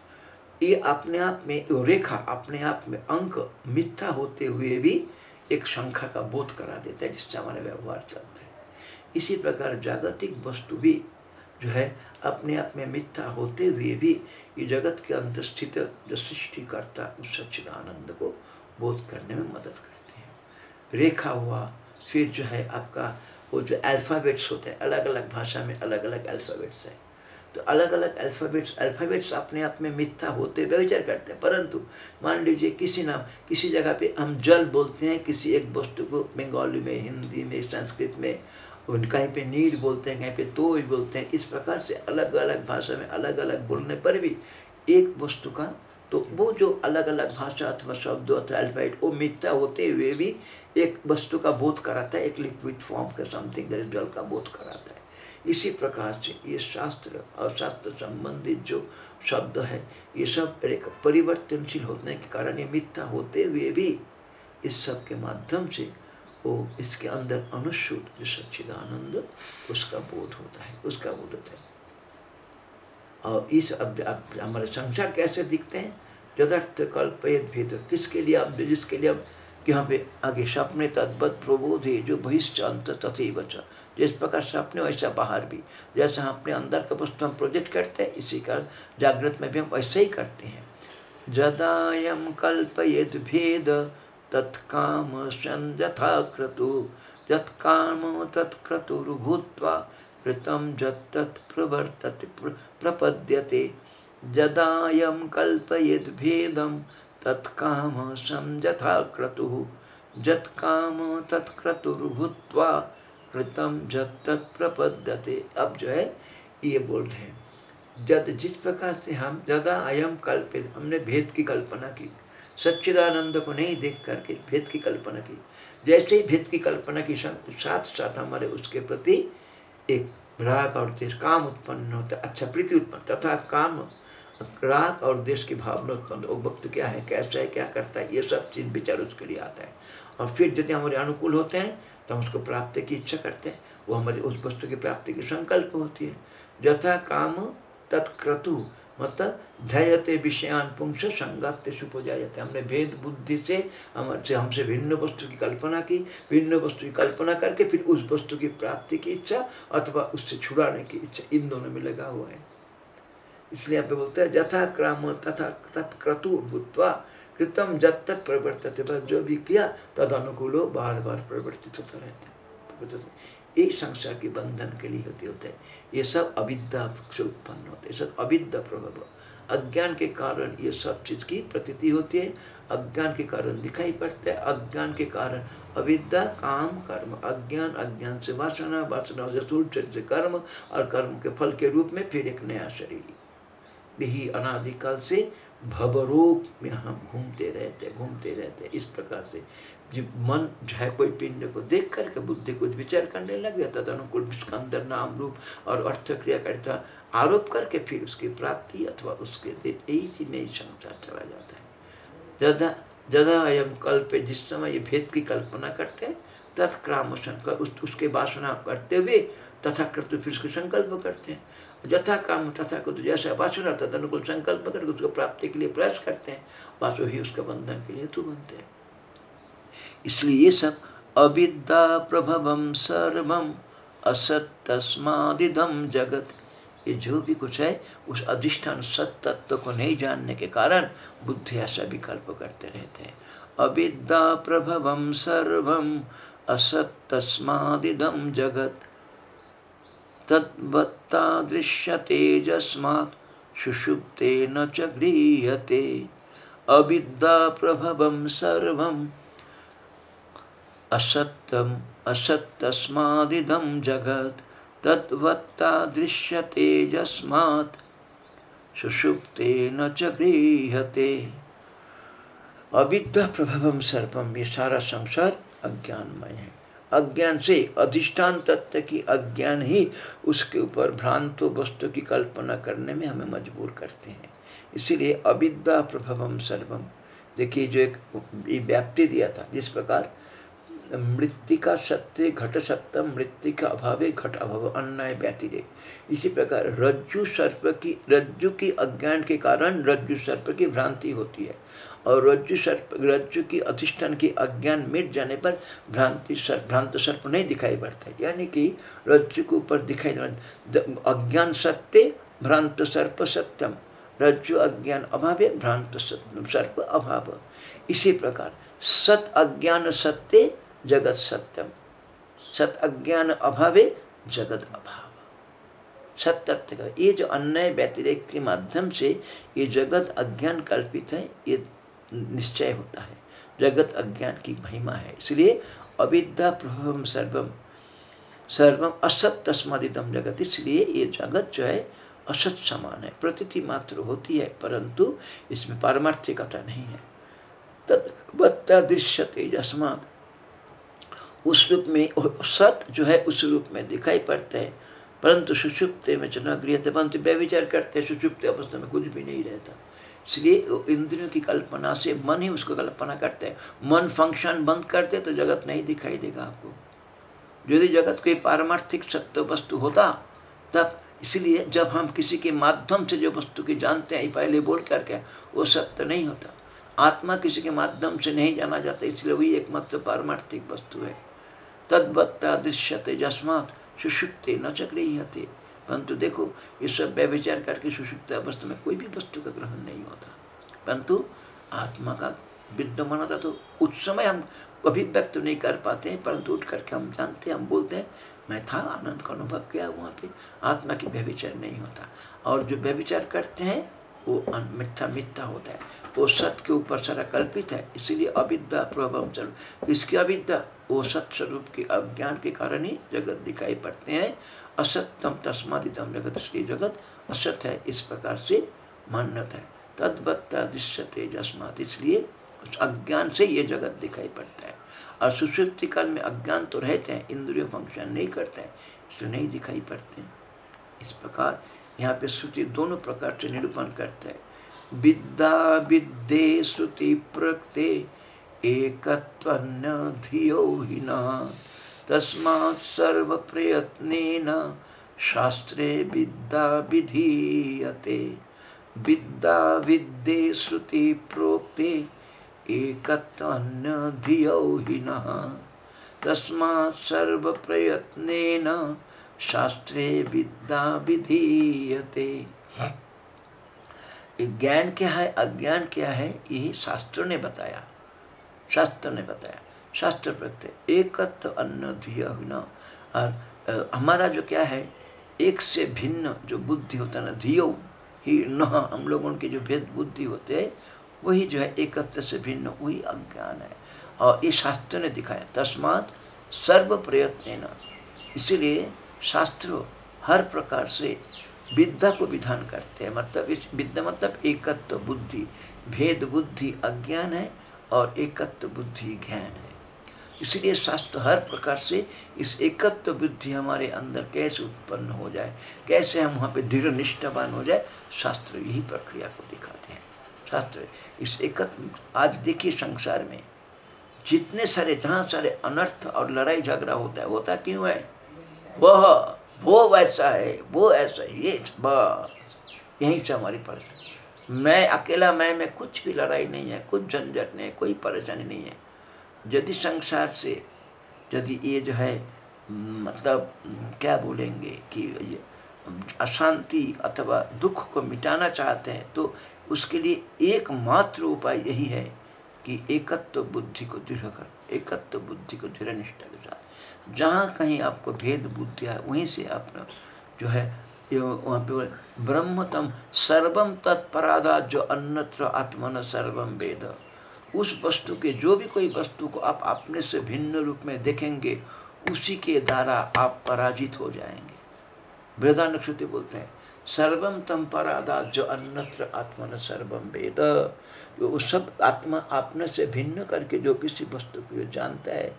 ये अपने आप में रेखा, अपने आप में अंक मिथ्या होते हुए भी एक संख्या का बोध करा देता है, जिससे हमारा व्यवहार चलता है। इसी प्रकार जागतिक वस्तु भी जो है, अपने आप में मिथ्या होते हुए भी ये जगत के अंदर स्थित जो सृष्टिकर्ता, उस सच्चिदानंद को बोध करने में मदद करते हैं। रेखा हुआ, फिर जो है आपका वो जो अल्फ़ाबेट्स होते हैं अलग अलग भाषा में अलग अलग अल्फ़ाबेट्स हैं। तो अलग अलग अल्फ़ाबेट्स अल्फ़ाबेट्स अपने आप में मिथ्या होते हुए विचार करते हैं। परंतु मान लीजिए किसी नाम, किसी जगह पे हम जल बोलते हैं, किसी एक वस्तु को बंगाली में, हिंदी में, संस्कृत में कहीं पे नील बोलते हैं, कहीं पे तो बोलते हैं, इस प्रकार से अलग अलग भाषा में अलग अलग बोलने पर भी एक वस्तु का तो वो जो अलग अलग भाषा अथवा शब्द अथवा अल्फाइट वो मिथ्या होते हुए भी एक वस्तु का बोध कराता है, एक लिक्विड फॉर्म का समथिंग जल का बोध कराता है। इसी प्रकार से ये शास्त्र और शास्त्र संबंधित जो शब्द है, ये सब एक परिवर्तनशील होने के कारण, ये मिथ्या होते हुए भी इस सब के माध्यम से वो इसके अंदर अनुसूत जो सच्चिदानंद, उसका बोध होता है, उसका बोध होता है। और इस हमारे संसार कैसे दिखते हैं? यथार्थ कल्पयत भेद, किसके लिए अब, जिसके लिए अब यहाँ पे आगे सपने तद्वत प्रबोध है जो बहिष्ठ अंत तथे बचा जिस प्रकार सपने वैसा बाहर भी। जैसे हम अपने अंदर का वस्तु हम प्रोजेक्ट करते हैं, इसी का जागृत में भी हम वैसे ही करते हैं। जदायम कल्पयेद भेद तत्काम यथा क्रतु यत्काम तत्क्रतुर्भूत्वा कृतम जत्तत् प्रवर्तते प्रपद्यते। जदायम कल्पयेद भेदम तत्काम यथा क्रतु जत्काम तत्क्रतुर्भूत्वा कृतम जत प्रपद्यते। अब जो है, ये बोल रहे हैं। जद जिस प्रकार से हम ज़्यादा अयम कल्पित, हमने भेद की कल्पना की, सच्चिदानंद को नहीं देख करके भेद की कल्पना की, जैसे ही भेद की कल्पना की साथ साथ हमारे उसके प्रति एक राग और देश, काम उत्पन्न होता अच्छा प्रीति उत्पन्न, तथा काम, राग और देश की भावना उत्पन्न। वो वक्त क्या है, कैसा है, क्या करता है, ये सब चीज़ विचार उसके लिए आता है। और फिर यदि हमारे अनुकूल होते हैं तो हम उसको प्राप्ति की इच्छा करते हैं, वो हमारी उस वस्तु की प्राप्ति की संकल्प होती है। यथा काम तत्क्रतु मतलब धैर्यते विषयान पुंस संगत्य सुपोजाते हमने भेद बुद्धि से हमारे हमसे भिन्न वस्तु की कल्पना की, भिन्न वस्तु की कल्पना करके फिर उस वस्तु की प्राप्ति की इच्छा अथवा उससे छुड़ाने की इच्छा इन दोनों में लगा हुआ है। इसलिए आप बोलते हैं, यथा क्रम तथा तत्क्रतु भूतवा कृतम जब तक प्रवर्तित बस जो भी किया, तद अनुकूलो बार बार परिवर्तित होता रहता है। ये संसार के बंधन के लिए होते होते हैं। ये सब अविद्या से उत्पन्न होते हैं। सब अविद्या प्रभाव। अज्ञान के कारण ये सब चीज़ की प्रतीति होती है। अज्ञान के कारण दिखाई पड़ता है। अज्ञान के कारण अविद्या, काम, कर्म। अज्ञान अज्ञान से वासना वासना से शरीर से कर्म और कर्म के फल के रूप में फिर एक नया शरीर। यही अनादिकाल से भवरोग में हम घूमते रहते घूमते रहते इस प्रकार से जब मन चाहे कोई पिंड को देख करके बुद्धि कुछ विचार करने लग जाता था अनुकूल उसका अंदर नाम रूप और अर्थ क्रिया करता आरोप करके फिर उसकी प्राप्ति अथवा उसके यही चीज़ नहीं संसार चला जाता है। ज़्यादा ज़्यादा अयम कल्प जिस समय ये भेद की कल्पना करते हैं तत्क्राम उस, उसके वासना करते हुए तथा करते फिर उसके संकल्प करते हैं। यथा काम तथा को जैसा वासना अनुकूल संकल्प करके उसको प्राप्ति के लिए प्रयास करते हैं बस वही उसका बंधन के लिए हेतु बनते हैं। इसलिए ये सब अविद्या प्रभवम सर्वम असत तस्मादिदम जगत। ये जो भी कुछ है, उस अधिष्ठान सत तत्व को नहीं जानने के कारण बुद्धि ऐसा विकल्प करते रहते हैं। अविद्या प्रभवम सर्वम असत तस्मादिदम जगत। तद्वत्ता दृश्यते जस्मात् सुषुप्ते न च गृह्यते। अविद्या प्रभवं सर्वम् असत्यम् असत्तस्मादिदं जगत्। तद्वत्ता दृश्यते जस्मात् सुषुप्ते न च गृह्यते। अविद्या प्रभवम सर्वम ये सारा संसार अज्ञानमय है। अज्ञान से, अधिष्ठान तत्व की अज्ञान ही उसके ऊपर भ्रांत वस्तु की कल्पना करने में हमें मजबूर करते हैं। इसीलिए अविद्या प्रभवम सर्वम। देखिए, जो एक व्याप्ति दिया था, जिस प्रकार मृत्यु का सत्य घट सत्यम मृत्यु का अभाव घट अभाव, अन्याय व्यतिरेक इसी प्रकार रज्जु सर्प की, रज्जु की अज्ञान के कारण रज्जु सर्प की भ्रांति होती है। और रज्जु सर्प, रज्जु की अधिष्ठान की अज्ञान मिट जाने पर भ्रांति सर्प, भ्रांत सर्प नहीं दिखाई पड़ता। यानी कि रज्जु के ऊपर दिखाई अज्ञान सत्य, भ्रांत सर्प सत्यम। रज्जु अज्ञान अभाव भ्रांत सर्प अभाव। इसी प्रकार सत अज्ञान सत्य, जगत सत्यम। सत अज्ञान अभावे जगत अभाव। सत्य ये जो अन्य व्यतिरेक के माध्यम से ये जगत अज्ञान कल्पित है, ये निश्चय होता है। जगत अज्ञान की महिमा है। इसलिए अविद्या प्रभवम सर्वम सर्वम असत तस्मादितम जगत। इसलिए ये जगत जो है, असत समान है। प्रतीति मात्र होती है, परंतु इसमें पारमार्थिकता नहीं है। तत्वत्ता दृश्य तेजस्मात उस रूप में सत जो है, उस रूप में दिखाई पड़ता है। परंतु सुषुप्त में चुना गृह परंतु व्यविचार करते सुषुप्त अवस्था में कुछ भी नहीं रहता। इसलिए इंद्रियों की कल्पना से मन ही उसको कल्पना करते हैं। मन फ़ंक्शन बंद करते तो जगत नहीं दिखाई देगा आपको। यदि जगत कोई पारमार्थिक सत्य वस्तु होता, तब इसलिए जब हम किसी के माध्यम से जो वस्तु की जानते हैं पहले बोल करके, वो सत्य नहीं होता। आत्मा किसी के माध्यम से नहीं जाना जाता, इसलिए वही एकमात्र पारमार्थिक वस्तु है। तद्वत्ता दृश्यते जस्मात, सुषुप्ते न चक्रियते। परंतु देखो, ये सब व्यविचार करके सुषुप्त अवस्था में कोई भी वस्तु का ग्रहण नहीं होता। परंतु आत्मा का विद्यमानता तो उस समय हम अभिव्यक्त तो नहीं कर पाते हैं, परंतु उठ करके हम जानते हैं, हम बोलते हैं, मैं था, आनंद का अनुभव किया वहाँ पे, आत्मा की व्यविचार नहीं होता। और जो व्यविचार करते हैं, वो मिथ्या मिथ्या होता है। वो सत्य के ऊपर सारा कल्पित है, इसीलिए अविद्या प्रभव चल इसकी अविद्या, वो सत्य स्वरूप के अज्ञान के कारण ही जगत दिखाई पड़ते हैं असत्यम तस्मादितम जगत श्री जगत असत है, इस प्रकार से मान्यता है। तद्वत्ता दृश्यते जस्मात इसलिए अज्ञान से ये जगत दिखाई पड़ता है। और सुश्रुति काल में अज्ञान तो रहते हैं, इंद्रिय फ़ंक्शन नहीं करते हैं, इसलिए नहीं दिखाई पड़ते हैं। इस प्रकार यहाँ पे श्रुति दोनों प्रकार से निरूपण करते हैं। विद्या विद्ये श्रुति प्रकृति एक धियो ही तस्मात् सर्वप्रयत्नेन शास्त्रे विद्या विधीयते। विद्या विद्ये श्रुति प्रोक्ते एकत्वन्यधियो हिनः। तस्मात् शास्त्रे विद्या विधीयते। ज्ञान क्या है, अज्ञान क्या है, यही शास्त्रों ने बताया। शास्त्र ने बताया। शास्त्र प्रत्यय एकत्व अन्न धिय और हमारा जो क्या है, एक से भिन्न जो बुद्धि होता है ना, धियो, ही न, हम लोगों के जो भेद बुद्धि होते हैं, वही जो है एकत्र से भिन्न, वही अज्ञान है। और ये शास्त्र ने दिखाया, तस्मात सर्व प्रयत्न इसीलिए शास्त्र हर प्रकार से विद्या को विधान करते हैं। मतलब इस विद्या मतलब एकत्व बुद्धि, भेद बुद्धि, अज्ञान है और एकत्व बुद्धि, ज्ञान है। इसलिए शास्त्र हर प्रकार से इस एकत्व बुद्धि हमारे अंदर कैसे उत्पन्न हो जाए, कैसे हम वहाँ पे दृढ़ निष्ठावान हो जाए, शास्त्र यही प्रक्रिया को दिखाते हैं। शास्त्र, इस एकत्व, आज देखिए संसार में, जितने सारे, जहाँ सारे अनर्थ और लड़ाई झगड़ा होता है, होता क्यों है? वह, वो वैसा है, वो ऐसा है, ये बस, यहीं से हमारी परेशानी मैं अकेला, मैं, में, कुछ भी लड़ाई नहीं है, कुछ झंझट नहीं है, कोई परेशानी नहीं है। यदि संसार से, यदि ये जो है मतलब क्या बोलेंगे कि अशांति अथवा दुख को मिटाना चाहते हैं तो उसके लिए एकमात्र उपाय यही है कि एकत्व बुद्धि को दृढ़ कर, एकत्व बुद्धि को दृढ़ निष्ठा के साथ। जहाँ कहीं आपको भेद बुद्धि है वहीं से अपना जो है वहाँ पे ब्रह्मतम सर्वम तत्पराधा जो अन्यत्र आत्मन सर्वम वेद। उस वस्तु के, जो भी कोई वस्तु को आप अपने से भिन्न रूप में देखेंगे, उसी के द्वारा आप पराजित हो जाएँगे। वृदान श्रुति बोलते हैं सर्वम तम परादा जो अन्यत्र आत्मन सर्वम वेद। वो सब आत्मा अपने से भिन्न करके जो किसी वस्तु को जानता है,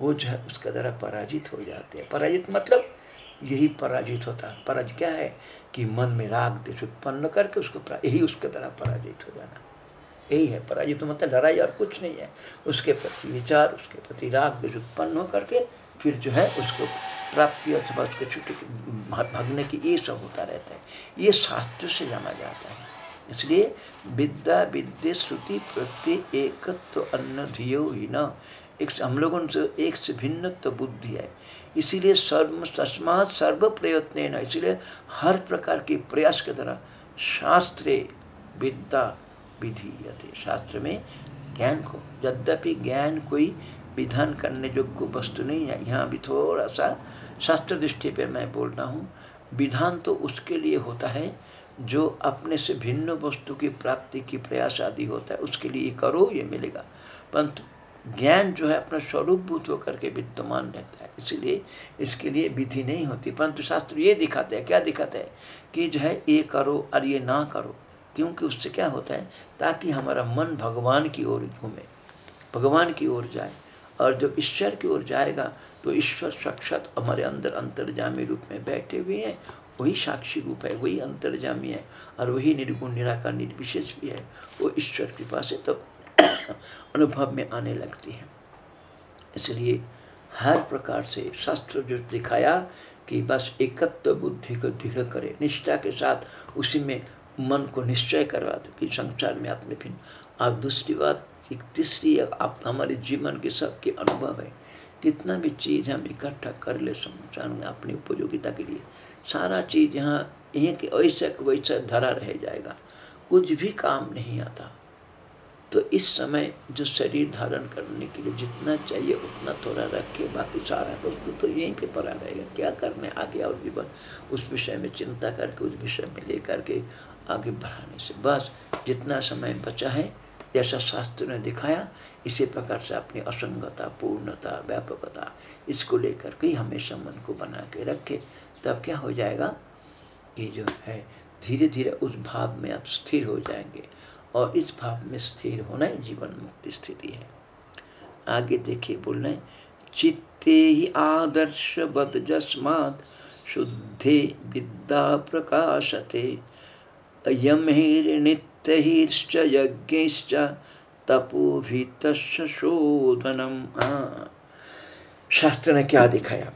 वो जो है उसका द्वारा पराजित हो जाते हैं। पराजित मतलब यही पराजित होता है। पराजित क्या है? कि मन में राग देश उत्पन्न करके उसको यही उसके द्वारा पराजित हो जाना। यही है, पराजित तो मतलब लड़ाई और कुछ नहीं है। उसके प्रति विचार, उसके प्रति राग देश उत्पन्न हो करके फिर जो है उसको प्राप्ति अथवा उसके छुट्टी भागने की ये सब होता रहता है। ये शास्त्र से जाना जाता है। इसलिए विद्या विद्या, श्रुति, प्रत्यय, एकत्व अन्न धियो ही न। एक हम लोगों से एक से भिन्नत्व बुद्धि है। इसीलिए सर्व, तस्मात सर्व प्रयत्न इसीलिए हर प्रकार के प्रयास के द्वारा शास्त्रे, विद्या विधि शास्त्र में ज्ञान को, यद्यपि ज्ञान कोई विधान करने योग्य वस्तु नहीं है, यहाँ भी थोड़ा सा शास्त्र दृष्टि पर मैं बोल रहा हूँ, विधान तो उसके लिए होता है, जो अपने से भिन्न वस्तु की प्राप्ति की प्रयास आदि होता है, उसके लिए करो ये मिलेगा। परंतु ज्ञान जो है अपना स्वरूप भूत होकर के विद्यमान रहता है, इसलिए इसके लिए विधि नहीं होती। परंतु शास्त्र ये दिखाते हैं, क्या दिखाते हैं कि जो है ये करो और ये ना करो। क्योंकि उससे क्या होता है? ताकि हमारा मन भगवान की ओर घूमे, भगवान की ओर जाए। और जब ईश्वर की ओर जाएगा तो ईश्वर साक्षात हमारे अंदर अंतर्जामी रूप में बैठे हुए हैं। वही साक्षी रूप है, वही अंतर्जामी है, और वही निर्गुण, निराकार, निर्विशेष भी है। वो ईश्वर कृपा से तब तो अनुभव में आने लगती है। इसलिए हर प्रकार से शास्त्र जो दिखाया कि बस एकत्व बुद्धि को दृढ़ करे, निष्ठा के साथ उसी में मन को निश्चय करवा दो कि संसार में आपने फिर और दूसरी बात, एक तीसरी आप, हमारे जीवन के सबके अनुभव है। कितना भी चीज़ हम इकट्ठा कर ले संसार में अपनी उपयोगिता के लिए, सारा चीज़ यहाँ एक ऐसा वैसा धरा रह जाएगा। कुछ भी काम नहीं आता। तो इस समय जो शरीर धारण करने के लिए जितना चाहिए उतना थोड़ा रख के बाकी सारा वस्तु तो यहीं पे पड़ा रहेगा। क्या करने आगे और जीवन उस विषय में चिंता करके, उस विषय में लेकर के आगे बढ़ाने से। बस जितना समय बचा है, जैसा शास्त्र ने दिखाया, इसी प्रकार से अपनी असंगता, पूर्णता, व्यापकता, इसको लेकर के हमेशा मन को बना के रखे, तब क्या हो जाएगा कि जो है धीरे धीरे उस भाव में आप स्थिर हो जाएँगे और इस भाव में स्थिर होना ही जीवन मुक्ति स्थिति है। आगे देखिए बोल रहे चित्ते ही आदर्श बद जस्मात, शुद्धे विद्या प्रकाशते। यमैर्नित्यैश्च यज्ञैश्च तपोभितस्य शोधनम। शास्त्र ने क्या दिखाया?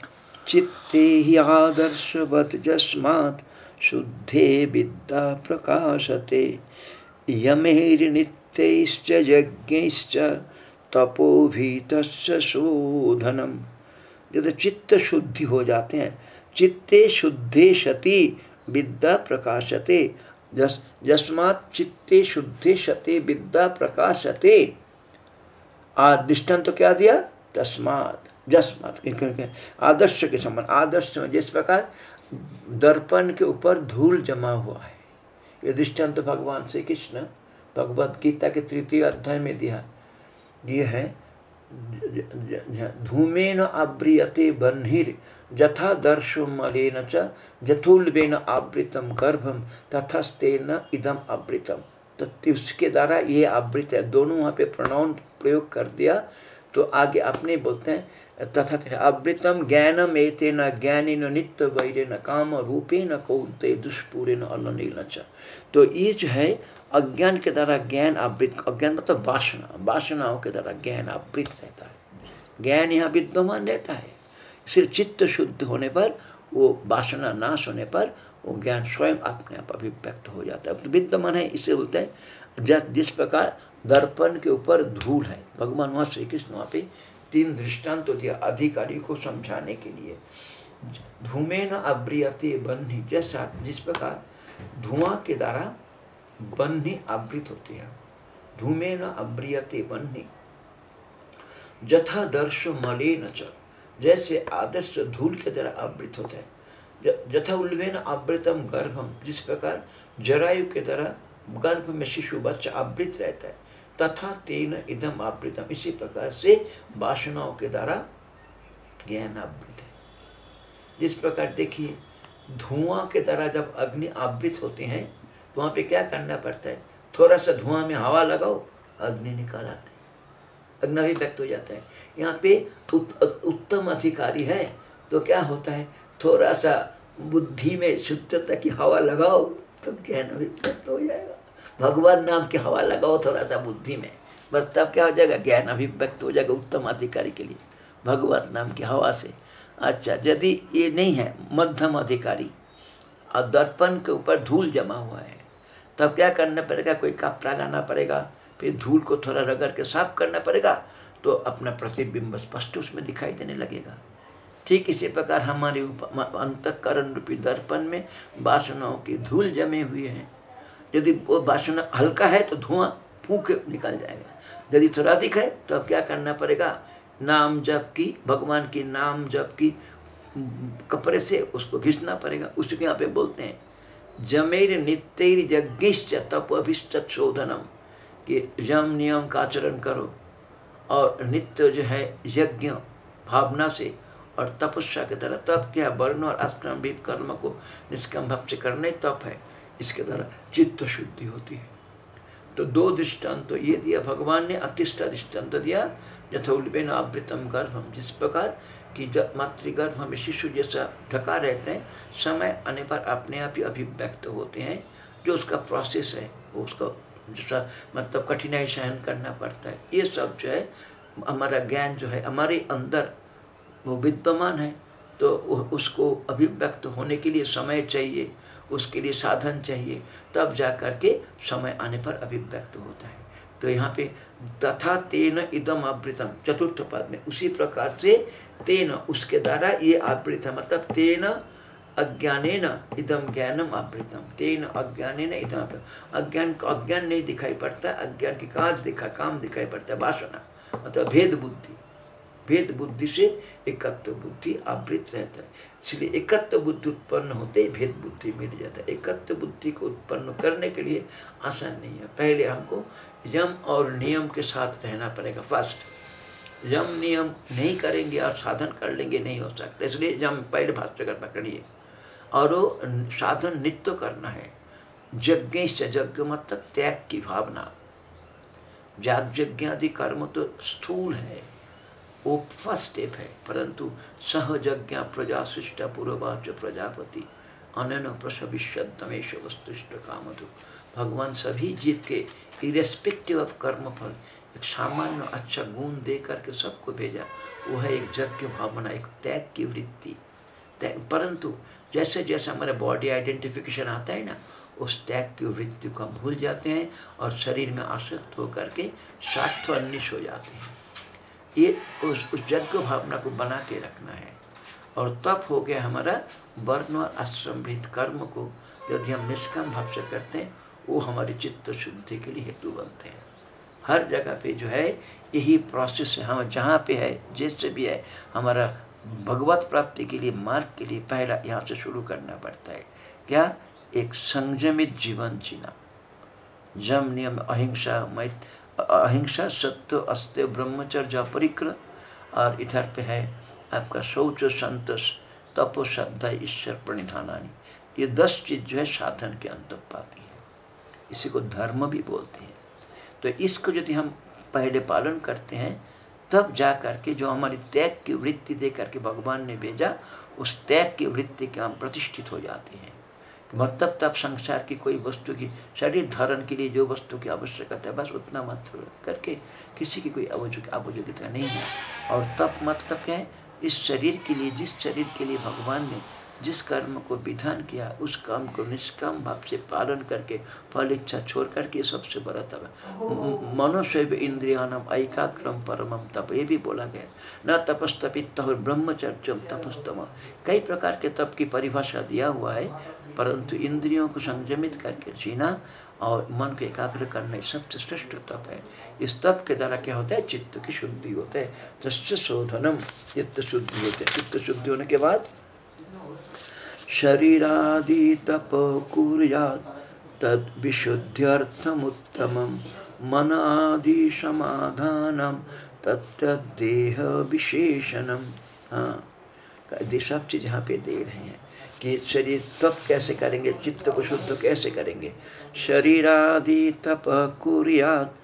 चित्ते ही आदर्शवत जस्मात् शुद्धे विद्या प्रकाशते। यमैर्नित्यैश्च यज्ञैश्च तपोभितस्य शोधनम। जब चित्त शुद्धि हो जाते हैं, चित्ते शुद्धे सती विद्या प्रकाशते जस जस्मात चित्ते शुद्धे शते विद्या प्रकाशते। दृष्टान तो क्या दिया? तस्मात। जस्मात आदर्श के समान आदर्श में जिस प्रकार दर्पण के ऊपर धूल जमा हुआ है। ये दृष्टांत तो भगवान श्री कृष्ण भगवत गीता के तृतीय अध्याय में दिया। ये है धूमेन आव्रियते बन्हिर। जथा दर्शो मलेन च जथुल्वेन आवृतम गर्भम तथस्तेन इदम आवृतम। तो उसके द्वारा ये आवृत है, दोनों वहाँ पे प्रणौन प्रयोग कर दिया तो आगे अपने बोलते हैं, तथा आवृतम ज्ञानम एते न ज्ञानी न नित्य वैरे न काम रूपे न कौते दुष्पूरे न अल तो ये जो है, अज्ञान के द्वारा ज्ञान आवृत, अज्ञान मतलब वासना, वासनाओं के द्वारा ज्ञान आवृत रहता है। ज्ञान यहाँ विद्यमान रहता है। सिर्फ़ चित्त शुद्ध होने पर, वो वासना नाश होने पर, वो ज्ञान स्वयं अपने आप अभिव्यक्त हो जाता है। तो विद्यमान है, इसे बोलते हैं, जिस प्रकार दर्पण के ऊपर धूल है। भगवान वहाँ श्री कृष्ण वहाँ पे तीन दृष्टांत तो दिया अधिकारी को समझाने के लिए। धूमे न अब्रियते बन्ही, जैसा जिस प्रकार धुआँ के द्वारा बन्ही आवृत होते हैं। धूमे न अब्रियते बन्ही, जथा दर्श मले न जैसे आदर्श धूल के तरह आवृत होता है। जथा उल्वेन आवृतम गर्भम, जिस प्रकार जरायु के तरह गर्भ में शिशु बच्चा आवृत रहता है, तथा तेन इदम आवृतम। इसी प्रकार से वासनाओं के द्वारा ज्ञान आवृत है। जिस प्रकार देखिए, धुआँ के द्वारा जब अग्नि आवृत होते हैं तो वहाँ पे क्या करना पड़ता है? थोड़ा सा धुआँ में हवा लगाओ, अग्नि निकाल आते अग्नि भी व्यक्त हो जाता है। यहाँ पे उत, उत्तम अधिकारी है। तो क्या होता है? थोड़ा सा बुद्धि में शुद्धता की हवा लगाओ तो ज्ञान व्यक्त हो जाएगा। भगवान नाम की हवा लगाओ थोड़ा सा बुद्धि में बस तब क्या हो जाएगा? ज्ञान अभिव्यक्त हो जाएगा उत्तम अधिकारी के लिए भगवत नाम की हवा से। अच्छा यदि ये नहीं है मध्यम अधिकारी और दर्पण के ऊपर धूल जमा हुआ है तब क्या करना पड़ेगा? कोई कपड़ा लाना पड़ेगा फिर धूल को थोड़ा रगड़ के साफ़ करना पड़ेगा तो अपना प्रतिबिंब स्पष्ट उसमें दिखाई देने लगेगा। ठीक इसी प्रकार हमारे अंतकरण रूपी दर्पण में वासनाओं की धूल जमे हुए हैं। यदि वो वासना हल्का है तो धुआँ फूक निकल जाएगा। यदि थोड़ा अधिक है तो क्या करना पड़ेगा? नाम जप की, भगवान की नाम जप की कपड़े से उसको घिसना पड़ेगा। उसके यहाँ पे बोलते हैं, जमेर नित्य यज्ञश्च तप अभिष्ट शोधनम कि यम नियम का आचरण करो। और नित्य जो है यज्ञ, भावना से और तपस्या के द्वारा तप क्या, वर्ण और आश्रम भी कर्म को निष्कम भाव से करने तप है। इसके द्वारा चित्त शुद्धि होती है। तो दो दृष्टांत तो ये दिया भगवान ने, अतिष्ठा दृष्टांत दिया यथोल्बेन आवृतम गर्भम। जिस प्रकार कि जब मातृगर्भ में शिशु जैसा ढका रहते हैं, समय आने पर अपने आप ही अभिव्यक्त होते हैं। जो उसका प्रोसेस है, वो उसका मतलब कठिनाई सहन करना पड़ता है। ये सब जो है, हमारा ज्ञान जो है, हमारे अंदर वो विद्यमान है। तो उसको अभिव्यक्त होने के लिए समय चाहिए, उसके लिए साधन चाहिए, तब जा कर के समय आने पर अभिव्यक्त होता है। तो यहाँ पे तथा तेन इदम आवृतम, चतुर्थ पद में उसी प्रकार से तेन, उसके द्वारा ये आवृत है। मतलब तेन अज्ञाने न इदम ज्ञानम आवृतम तेन अज्ञाने न इदम अज्ञान को अज्ञान नहीं दिखाई पड़ता, अज्ञान के काज दिखा, काम दिखाई पड़ता है वासना। मतलब भेद बुद्धि। भेद बुद्धि से एकत्व बुद्धि आवृत रहता है। इसलिए एकत्व बुद्धि उत्पन्न होते ही भेद बुद्धि मिट जाता है। एकत्व बुद्धि को उत्पन्न करने के लिए आसान नहीं है। पहले हमको यम और नियम के साथ रहना पड़ेगा फ़र्स्ट यम, नियम नहीं करेंगे और साधन कर लेंगे, नहीं हो सकता। इसलिए यम पहले भाष्य कर पकड़िए और वो साधन नित्य करना है। यज्ञ से यज्ञ मतलब त्याग की भावना। जाग यज्ञ आदि कर्म तो स्थूल है। वो फ़र्स्ट स्टेप है, परंतु सहजज्ञ प्रजा शिष्ट पूर्वाच प्रजापति अनन प्रसविष्यमेश वस्तुष्ट, कामधु। भगवान सभी जीव के इरेस्पेक्टिव ऑफ़ कर्म फल, एक सामान्य अच्छा गुण दे करके सबको भेजा। वो है एक यज्ञ भावना, एक त्याग की वृत्ति। परंतु जैसे जैसे हमारे बॉडी आइडेंटिफिकेशन आता है ना, उस त्याग की वृत्ति को हम भूल जाते हैं और शरीर में आसक्त होकर के स्वार्थ अन्निश हो जाते हैं। ये उस उस यज्ञ भावना को बना के रखना है। और तब हो गया हमारा वर्ण और भेद कर्म को, यदि हम निष्काम भाव से करते हैं, वो हमारी चित्त शुद्धि के लिए हेतु बनते हैं। हर जगह पे जो है, यही प्रोसेस है। हम जहाँ पे है, जैसे भी है, हमारा भगवत प्राप्ति के लिए, मार्ग के लिए पहला यहाँ से शुरू करना पड़ता है। क्या? एक संयमित जीवन जीना। जम नियम, अहिंसा, मैत, अहिंसा, सत्य, अस्त्य, ब्रह्मचर्य परिक्र और इधर पे है आपका शौच, संतोष, तपो, श्रद्धा, ईश्वर प्रणिधानी ये दस चीज़ जो है साधन के अंत पाती है। इसी को धर्म भी बोलते हैं। तो इसको यदि हम पहले पालन करते हैं तब जा करके जो हमारी त्याग की वृत्ति दे करके भगवान ने भेजा, उस त्याग की वृत्ति के हम प्रतिष्ठित हो जाते हैं। मतलब तब संसार की कोई वस्तु की, शरीर धारण के लिए जो वस्तु की आवश्यकता है, बस उतना मत करके किसी की कोई आवश्यकता नहीं है। और तब मतलब क्या है, इस शरीर के लिए, जिस शरीर के लिए भगवान ने जिस कर्म को विधान किया उस काम को निष्काम भाव से पालन करके फल इच्छा छोड़ करके सबसे बड़ा तब है। मनुष्य इंद्रियानम ऐकाग्रम परमम तप ये भी बोला गया न तपस्तपित ब्रह्मचर्यम तपस्तम। कई प्रकार के तप की परिभाषा दिया हुआ है परंतु इंद्रियों को संयमित करके जीना और मन को एकाग्र करना सबसे श्रेष्ठ तप है। इस तप के द्वारा क्या होता है? चित्त की शुद्धि होता है। तस्य शोधनम चित्त शुद्धि होते हैं। चित्त शुद्धि होने के बाद शरीरादि तप कुर्यात् तद विशुद्ध्यर्थमुत्तमम मन आदि समाधानम तत्देह विशेषणम हाँ। सब चीज़ यहाँ पे दे रहे हैं कि शरीर तप कैसे करेंगे, चित्त को शुद्ध कैसे करेंगे? शरीरादि तप कुरियात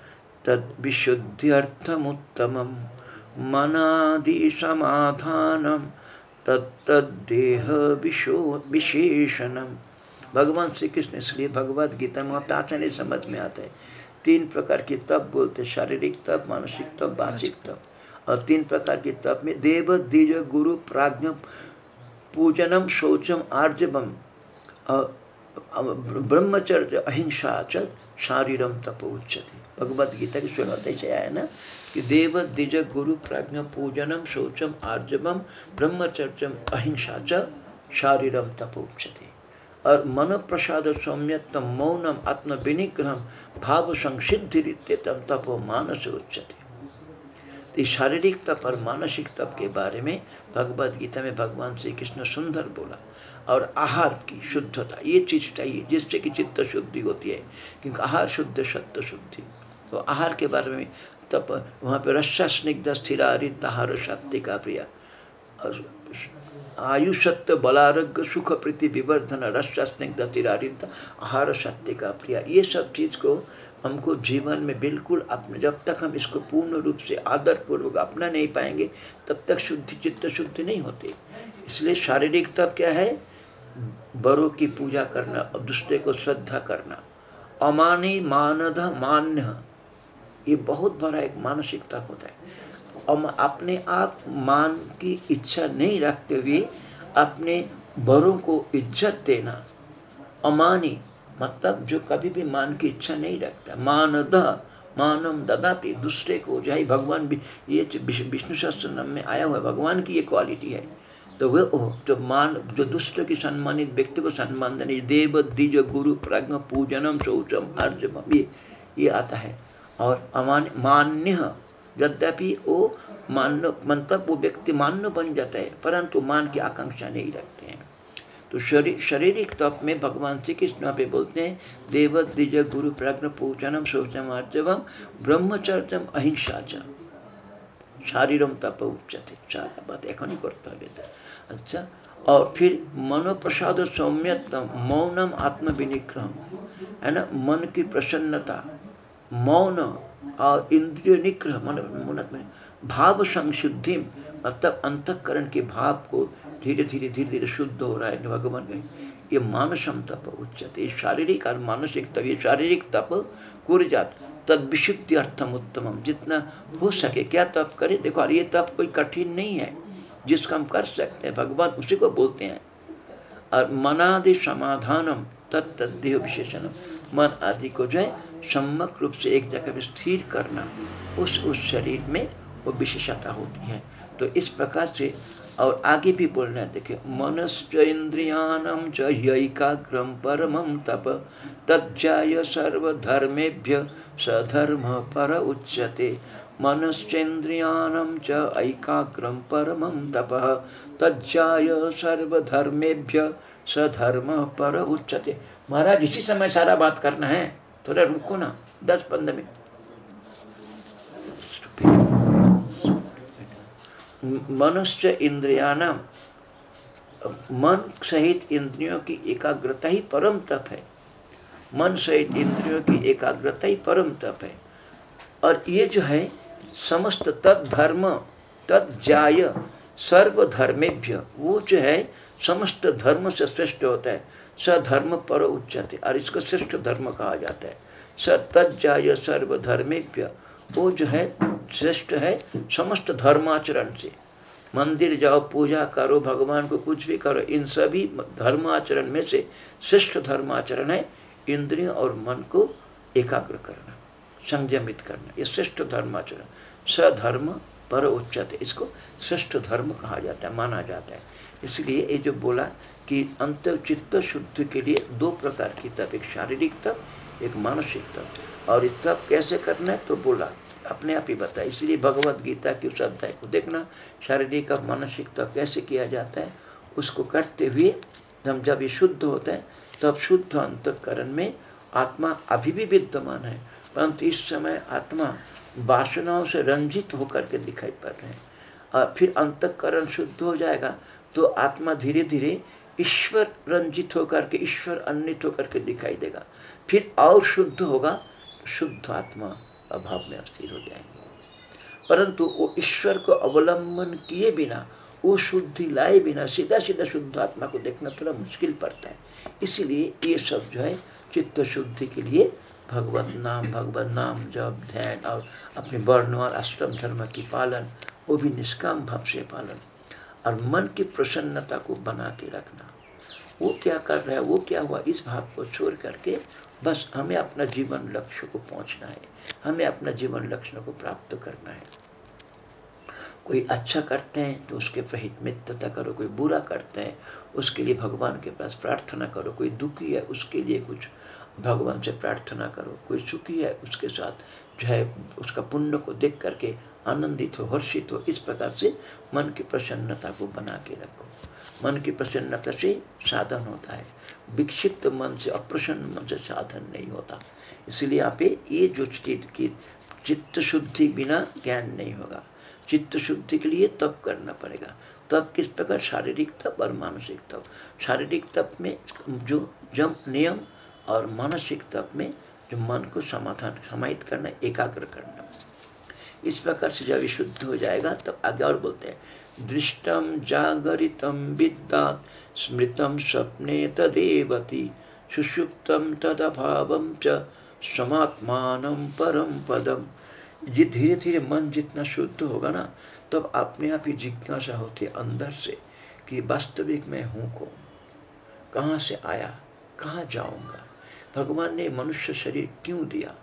तद विशुद्ध्यर्थमुत्तम मनादि समाधानम तत्देह विशो विशेषणम भगवान श्री कृष्ण इसलिए भगवद गीता में आसानी समझ में आता है। तीन प्रकार की तप बोलते शारीरिक तप मानसिक तप वाचिक तप। और तीन प्रकार की तप में देव द्विज गुरु प्राज्ञ पूजनम शौचम आर्जवम ब्रह्मचर्य अहिंसा च शारीरम तप उच्चते भगवद गीता की सुनते से आया ना? कि देव द्विज गुरु प्राज्ञ पूजनम शौचम आर्जवम ब्रह्मचर्यम अहिंसा च शारीरम तप और मन प्रसाद सौम्यतम मौनम आत्म विनिग्रह भाव संसिद्धि तपो मानस उच्चते तो शारीरिक तप और मानसिक तप के बारे में भगवद गीता में भगवान श्री कृष्ण सुंदर बोला, और आहार की शुद्धता, ये चीज़ चाहिए जिससे कि चित्त शुद्धि होती है, क्योंकि आहार शुद्ध सत्य शुद्धि। तो आहार के बारे में तप, वहाँ पे रस्सा स्निग्ध स्थिरारित आहार का प्रिया। आयु सत्य, बलारोग्य, सुख प्रीति विवर्धन, रस्सा स्निग्ध स्थिरारित आहार सत्य का प्रिया। ये सब चीज़ को हमको जीवन में बिल्कुल अपने, जब तक हम इसको पूर्ण रूप से आदर पूर्वक अपना नहीं पाएँगे, तब तक शुद्धि, चित्त शुद्धि नहीं होती। इसलिए शारीरिक तप क्या है? बड़ों की पूजा करना और दूसरे को श्रद्धा करना। अमानी मानध मान्य। ये बहुत बड़ा एक मानसिकता होता है। और अपने आप मान की इच्छा नहीं रखते हुए अपने बड़ों को इज़्ज़त देना अमानी मतलब जो कभी भी मान की इच्छा नहीं रखता। मान द, मानम ददाते, दूसरे को जो है भगवान भी, ये विष्णु शास्त्र नाम में आया हुआ भगवान की ये क्वालिटी है। तो वे वह जो मान, जो दुष्ट की सम्मानित व्यक्ति को सम्मान देने, देव, द्विज, गुरु, प्राज्ञ, पूजनम, शौचम अर्जम ये ये आता है। और अमान, मान्य, यद्यपि वो मान्य मतलब वो व्यक्ति मान्य बन जाता है, परंतु मान की आकांक्षा नहीं रखते हैं। तो शरीर शारीरिक तप में भगवान श्री कृष्ण पे बोलते हैं, देव द्विज गुरु प्रज्ञ पूजनम शौचम आर्जवम ब्रह्मचर्यम अहिंसा च शारीरम तप उच्चते चार बात एखनी करते হবে अच्छा और फिर मनोप्रसाद सौम्यतम मौनम आत्मविनिक्रम है ना? मन की प्रसन्नता मौन और इंद्रिय निग्रह, मन मन में भाव संशुद्धि मतलब अंतकरण के भाव को धीरे धीरे धीरे धीरे शुद्ध हो रहा है भगवान का ये मानसम तप उच्चते शारीरिक और मानसिक तप, ये शारीरिक तप कुरजात तद विशुद्धि अर्थम उत्तम जितना हो सके, क्या तप करे? देखो, और ये तप कोई कठिन नहीं है। जिसको हम कर सकते हैं, भगवान उसी को बोलते हैं। और मनादि समाधानम तत्देह विशेषणम। मन आदि को जो है सम्यक रूप से एक जगह स्थिर करना उस उस शरीर में वो विशेषता होती है। तो इस प्रकार से और आगे भी बोल रहे हैं, देखिए मनश्च परम तप, तज्जाय सर्वधर्मेभ्य सधर्म पर उच्यते। मनश्चेन्द्रियाणम च परम तप, तज्जाय सर्वधर्मेभ्य सधर्म पर उच्यते। महाराज, इसी समय सारा बात करना है। थोड़ा रुको ना, दस पंद्रह मिनट। मनुष्य इंद्रियाना, मन सहित इंद्रियों की एकाग्रता ही परम तप है। मन सहित इंद्रियों की एकाग्रता ही परम तप है। और ये जो है, समस्त तद धर्म तद जाय सर्वधर्मेभ्य, वो जो है, समस्त धर्म से श्रेष्ठ होता है। सधर्म पर उच्चते, और इसको श्रेष्ठ धर्म कहा जाता है। स तज्जाय सर्वधर्मेभ्य, वो जो है श्रेष्ठ है समस्त धर्माचरण से। मंदिर जाओ, पूजा करो, भगवान को कुछ भी करो, इन सभी धर्माचरण में से श्रेष्ठ धर्माचरण है इंद्रिय और मन को एकाग्र करना, संयमित करना, ये श्रेष्ठ धर्माचरण। सधर्म पर उच्चते, इसको श्रेष्ठ धर्म कहा जाता है, माना जाता है। इसलिए ये जो बोला कि अंत चित्त शुद्ध के लिए दो प्रकार की तप, एक शारीरिक तप, एक मानसिक तप। और ये तप कैसे करना है? तो बोला, अपने आप ही बताया। इसलिए भगवत गीता की उस अध्याय को देखना, शारीरिक और मानसिक तप कैसे किया जाता है, उसको करते हुए हम जब ये शुद्ध होता है, तब शुद्ध अंतकरण में आत्मा अभी भी विद्यमान है, परंतु इस समय आत्मा वासनाओं से रंजित होकर के दिखाई पड़ रहे हैं। और फिर अंतकरण शुद्ध हो जाएगा तो आत्मा धीरे धीरे ईश्वर रंजित होकर के, ईश्वर अन्वित होकर के दिखाई देगा। फिर और शुद्ध होगा, शुद्ध आत्मा अभाव में अस्थिर हो जाएँगे। परंतु वो ईश्वर को अवलंबन किए बिना, वो शुद्धि लाए बिना सीधा सीधा शुद्ध आत्मा को देखना थोड़ा मुश्किल पड़ता है। इसीलिए ये सब जो है, चित्त शुद्धि के लिए भगवत नाम भगवत नाम जप, ध्यान और अपने वर्ण और अष्टम धर्म की पालन, वो भी निष्काम भाव से पालन और मन की प्रसन्नता को बना के रखना। वो क्या कर रहा है? वो क्या हुआ? इस भाव को छोड़ करके बस हमें अपना जीवन लक्ष्य को पहुँचना है। हमें अपना जीवन लक्ष्य को प्राप्त करना है। कोई अच्छा करते हैं तो उसके प्रहित मित्रता करो। कोई बुरा करते हैं, उसके लिए भगवान के पास प्रार्थना करो। कोई दुखी है, उसके लिए कुछ भगवान से प्रार्थना करो। कोई सुखी है, उसके साथ जो है, उसका पुण्य को देख करके आनंदित हो, हर्षित हो, इस प्रकार से मन की प्रसन्नता को बना के रखो। मन की प्रसन्नता से साधन होता है। विक्षिप्त मन से अप्रसन्न मन से साधन नहीं होता। इसलिए यहाँ पे ये जो चीज़ की चित्त शुद्धि बिना ज्ञान नहीं होगा। चित्त शुद्धि के लिए तप करना पड़ेगा। तप किस प्रकार? शारीरिक तप और मानसिक तप। शारीरिक तप में जो जम, नियम और मानसिक तप में जो मन को समाधान, समाहित करना, एकाग्र करना। इस प्रकार से जब शुद्ध हो जाएगा, तब आगे और बोलते हैं दृष्टम जागरितम विद्या स्मृतम स्वप्ने तदेवती सुषुप्तम तदभाव च समात्मान परम पदम ये धीरे धीरे मन जितना शुद्ध होगा ना, तब अपने आप ही जिज्ञासा होती है अंदर से कि वास्तविक मैं हूँ कौन? कहाँ से आया? कहाँ जाऊँगा? भगवान ने मनुष्य शरीर क्यों दिया?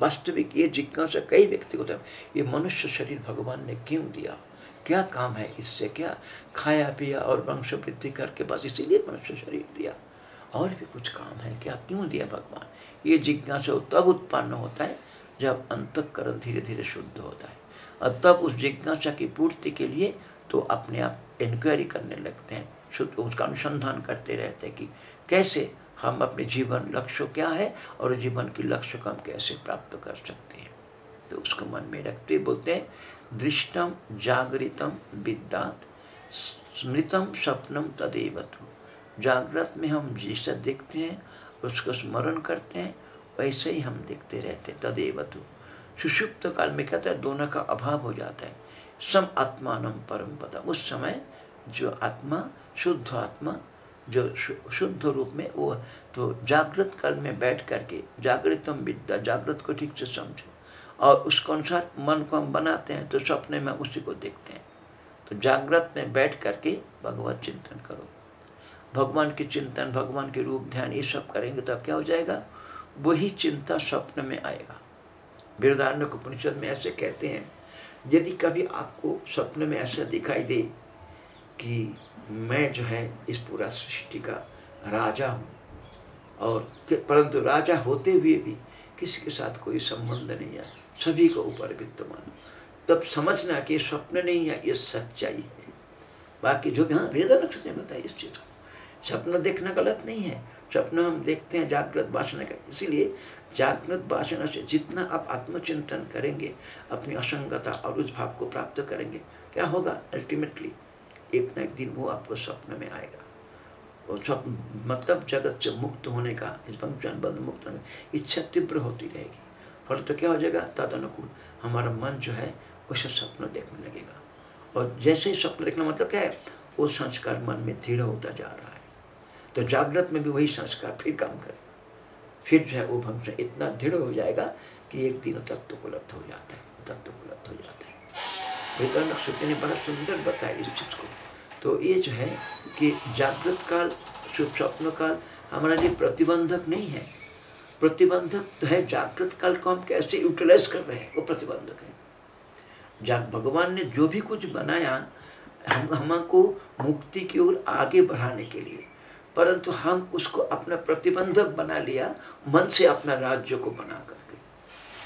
वास्तविक ये जिज्ञासा कई व्यक्ति को ये मनुष्य शरीर भगवान ने क्यों दिया? क्या काम है इससे? क्या खाया, पिया और वंश वृद्धि करके बस इसीलिए मनुष्य शरीर दिया? और भी कुछ काम है क्या? क्यों दिया भगवान? ये जिज्ञासा तब उत्पन्न होता है जब अंतकरण धीरे धीरे शुद्ध होता है। और तब उस जिज्ञासा की पूर्ति के लिए तो अपने आप इंक्वायरी करने लगते हैं। शुद्ध, उसका अनुसंधान करते रहते हैं कि कैसे हम अपने जीवन लक्ष्य क्या है और जीवन के लक्ष्य को हम कैसे प्राप्त कर सकते हैं? तो उसको मन में रखते बोलते हैं दृष्टम जागृतम विद्यात, स्मृतम स्वप्नम तदेवतु जागृत में हम जैसा देखते हैं, उसको स्मरण करते हैं, वैसे ही हम देखते रहते हैं तदेवतु सुषुप्त काल में कहते हैं, दोनों का अभाव हो जाता है। सम आत्मान परम पदा उस समय जो आत्मा, शुद्ध आत्मा जो शुद्ध रूप में वो तो जागृत काल में बैठ करके जागृतम विद्या, जागृत को ठीक से समझो। और उसके अनुसार मन को हम बनाते हैं तो सपने में उसी को देखते हैं। तो जागृत में बैठ करके भगवत चिंतन करो। भगवान के चिंतन, भगवान के रूप ध्यान ये सब करेंगे तो क्या हो जाएगा? वही चिंता स्वप्न में आएगा। वृदारण्य उपनिषद में ऐसे कहते हैं, यदि कभी आपको स्वप्न में ऐसा दिखाई दे कि मैं जो है इस पूरा सृष्टि का राजा हूँ। और परंतु राजा होते हुए भी किसी के साथ कोई संबंध नहीं है। सभी को ऊपर विद्यमान तब समझना कि स्वप्न नहीं है, ये सच्चाई है। बाकी जो भी हाँ वेदा नक्षत्र ने बताया इस चीज़ को। सपना देखना गलत नहीं है। सपना हम देखते हैं जागृत वासना का। इसीलिए जागृत वासना से जितना आप आत्मचिंतन करेंगे, अपनी असंगता और उस भाव को प्राप्त करेंगे, क्या होगा? अल्टीमेटली एक न एक दिन वो आपको स्वप्न में आएगा। और स्वप्न मतलब जगत से मुक्त होने का, इस पंक्चन बंद मुक्त होने इच्छा तीव्र होती रहेगी। फल तो क्या हो जाएगा? तद अनुकूल हमारा मन जो है, उसे स्वप्न देखने लगेगा। और जैसे ही स्वप्न देखना मतलब क्या है? वो संस्कार मन में दृढ़ होता जा रहा है। तो जागृत में भी वही संस्कार फिर काम करे। फिर जो है वो भंग इतना दृढ़ हो जाएगा कि एक दिन तत्व उपलब्ध हो जाता है, तत्व उपलब्ध हो जाता है। वेदांत श्रुति ने बड़ा सुंदर बताया इस चीज़ को। तो ये जो है कि जागृत काल, शुभ स्वप्न काल हमारे लिए प्रतिबंधक नहीं है। प्रतिबंधक तो है, जागृत काल को हम कैसे यूटिलाइज कर रहे हैं, वो प्रतिबंधक है। जाग, भगवान ने जो भी कुछ बनाया, हम, हमको मुक्ति की ओर आगे बढ़ाने के लिए, परंतु हम उसको अपना प्रतिबंधक बना लिया, मन से अपना राज्य को बना करके।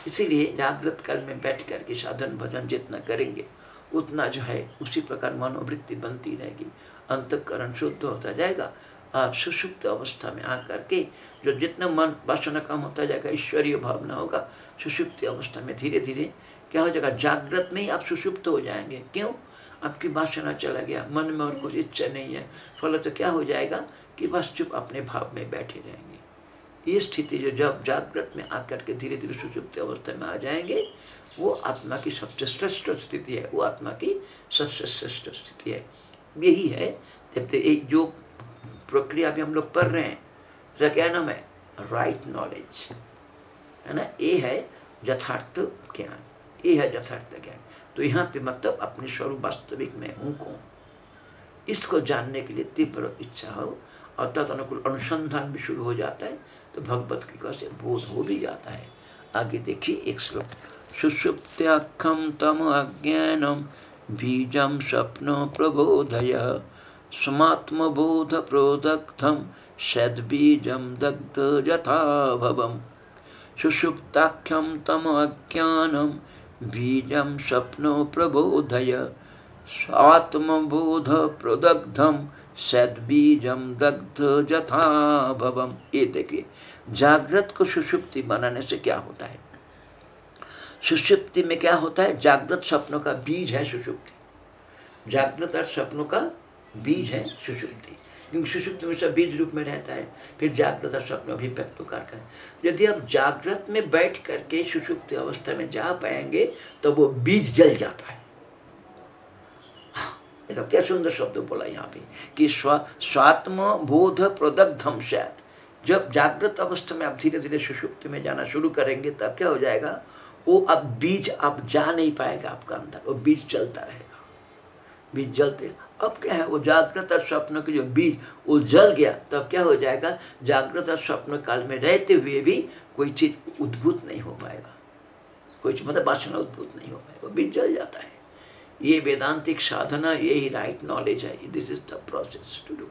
इसीलिए जागृत काल में बैठ करके साधन भजन जितना करेंगे उतना जो है, उसी प्रकार मनोवृत्ति बनती रहेगी। अंतकरण शुद्ध होता जाएगा। आप सुषुप्त अवस्था में आकर के जो जितना मन वासना कम होता जाएगा, ईश्वरीय भावना होगा सुषुप्त अवस्था में धीरे धीरे क्या हो जाएगा? जागृत में ही आप सुषुप्त हो जाएँगे। क्यों? आपकी वासना चला गया। मन में और कुछ इच्छा नहीं है। फल तो क्या हो जाएगा कि बस चुप अपने भाव में बैठे रहेंगे। ये स्थिति जो जब जागृत में आकर के धीरे धीरे सुषुप्त अवस्था में आ जाएँगे वो आत्मा की सबसे श्रेष्ठ स्थिति है, वो आत्मा की सबसे श्रेष्ठ स्थिति है। यही है, जब जो प्रक्रिया भी हम लोग पढ़ रहे हैं उसका क्या नाम है राइट नॉलेज है ना? ये है यथार्थ ज्ञान, ये है यथार्थ ज्ञान। तो यहाँ पे मतलब अपने स्वरूप वास्तविक में हूँ कौन? इसको जानने के लिए तीव्र इच्छा हो, और तद अनुकूल अनुसंधान भी शुरू हो जाता है तो भगवत कृपा से बोध हो भी जाता है। आगे देखिए एक श्लोक। सुषुप्त्याखम तम अज्ञानम बीजम स्वप्न प्रबोधय। सद्बीजम दग्ध यथा भवम सुषुप्ताख्यम तम अज्ञानम बीजम स्वप्नो प्रबोधय। स्वात्मबोध प्रदग्धम सद्बीजम दग्ध जथा ये देखिए, जागृत को सुषुप्ति बनाने से क्या होता है? सुषुप्ति में क्या होता है? जागृत सपनों का बीज है सुषुप्ति जागृत और स्वप्नों का बीज है सुषुप्ति क्योंकि सुषुप्ति सब बीज रूप में रहता है, फिर जागृत और स्वप्न अभिव्यक्त होकर यदि आप जागृत में बैठ करके सुषुप्ति अवस्था में जा पाएँगे तो वो बीज जल जाता है। तो क्या सुंदर शब्द बोला यहाँ पे, कि स्व स्वात्म बोध प्रदग्धम शायद जब जागृत अवस्था में आप धीरे धीरे सुषुप्ति में जाना शुरू करेंगे, तब क्या हो जाएगा? वो अब बीज अब जा नहीं पाएगा, आपका अंदर। वो बीज चलता रहेगा। बीज जलते अब क्या है? वो जागृत और स्वप्न के जो बीज, वो जल गया, तब क्या हो जाएगा? जागृत और स्वप्न काल में रहते हुए भी कोई चीज़ उद्भूत नहीं हो पाएगा। कोई मतलब वासना उद्भूत नहीं हो पाएगा। वो बीज जल जाता है। ये वेदांतिक साधना, यही राइट नॉलेज है। This is the process to do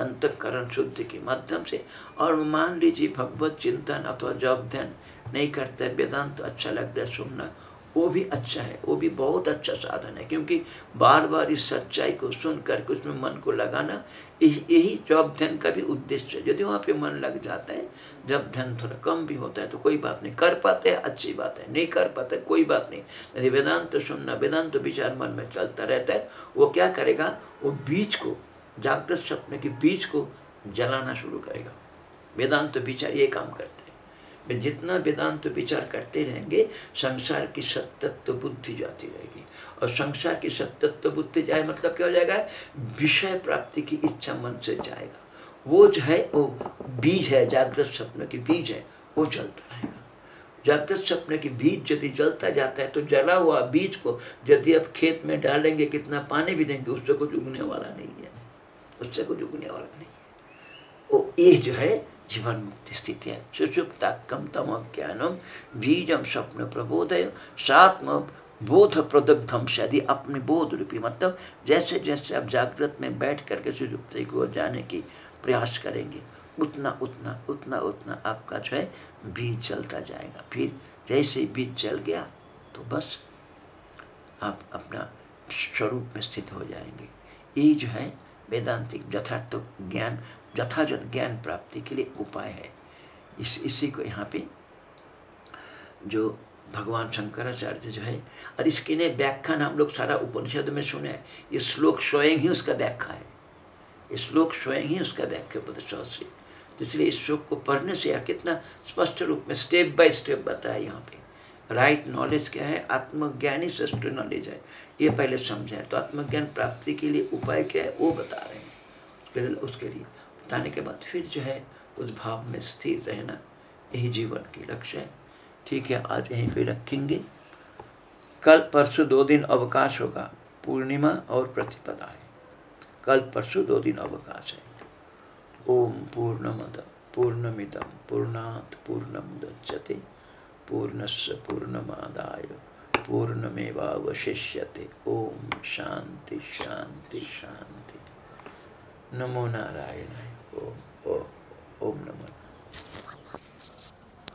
अंतकरण शुद्ध के माध्यम से। और मान लीजिए भगवत चिंतन अथवा जब ध्यान नहीं करते, वेदांत अच्छा लगता है, सुनना, वो भी अच्छा है, वो भी बहुत अच्छा साधन है। क्योंकि बार बार इस सच्चाई को सुन करके उसमें मन को लगाना यही जब ध्यान का भी उद्देश्य है। यदि वहाँ पे मन लग जाता है जब ध्यान थोड़ा कम भी होता है तो कोई बात नहीं, कर पाते हैं, अच्छी बात है, नहीं कर पाते, कोई बात नहीं। यदि वेदांत तो सुनना, वेदांत तो विचार मन में चलता रहता है, वो क्या करेगा, वो बीज को जागृत सपने के बीज को जलाना शुरू करेगा। वेदांत तो विचार ये काम करते हैं। जितना वेदांत तो विचार करते रहेंगे, संसार की सत्यत्व बुद्धि जाती रहेगी। और संसार की सत्यत्व बुद्धि जाए मतलब क्या हो जाएगा? विषय प्राप्ति की इच्छा मन से जाएगा। वो जो है, वो बीज है, जागृत स्वप्न की बीज है, वो जलता रहेगा। जागृत स्वप्न की बीज यदि जलता जाता है तो जला हुआ बीज को यदि आप खेत में डालेंगे, कितना पानी भी देंगे, उससे कुछ उगने वाला नहीं है। उससे कुछ उगने वाला नहीं। है वो ये जो है जीवन मुक्ति स्थिति है। सुषुप्ता कम तम ज्ञानम बीजम स्वप्न प्रबोधय सात्म बोध प्रदग्धम से यदि अपने बोध रूपी मतलब जैसे जैसे आप जागृत में बैठ करके सुषुप्त को जाने की प्रयास करेंगे, उतना उतना उतना उतना आपका जो है बीज चलता जाएगा। फिर जैसे बीज चल गया तो बस आप अपना स्वरूप में स्थित हो जाएँगे। यही जो है वेदांतिक यथार्थ ज्ञान, यथाजत ज्ञान प्राप्ति के लिए उपाय है। इस, इसी को यहाँ पे जो भगवान शंकराचार्य जो है, और इसके ने व्याख्यान हम लोग सारा उपनिषद में सुने हैं। ये श्लोक स्वयं ही उसका व्याख्या है। ये श्लोक स्वयं ही उसका व्याख्या उपनिषद से। तो इसलिए इस श्लोक को पढ़ने से यार कितना स्पष्ट रूप में स्टेप बाय स्टेप बताया यहाँ पे। राइट नॉलेज क्या है? आत्मज्ञानी श्रेष्ठ नॉलेज है। ये पहले समझे। तो आत्मज्ञान प्राप्ति के लिए उपाय क्या है, वो बता रहे हैं। फिर उसके लिए बताने के बाद फिर जो है, उस भाव में स्थिर रहना यही जीवन की लक्ष्य है। ठीक है, आज यहीं पे रखेंगे। कल परसों दो दिन अवकाश होगा, पूर्णिमा और प्रतिपदा है। कल परसों दो दिन अवकाश है। ओम पूर्णमद पूर्णमिदम पूर्णात पूर्णमुदच्यते। पूर्णस्य पूर्णमादाय। पूर्णमेवावशिष्यते। ओम शांति शांति शांति। नमो नारायण ओम ओम ओम नमो।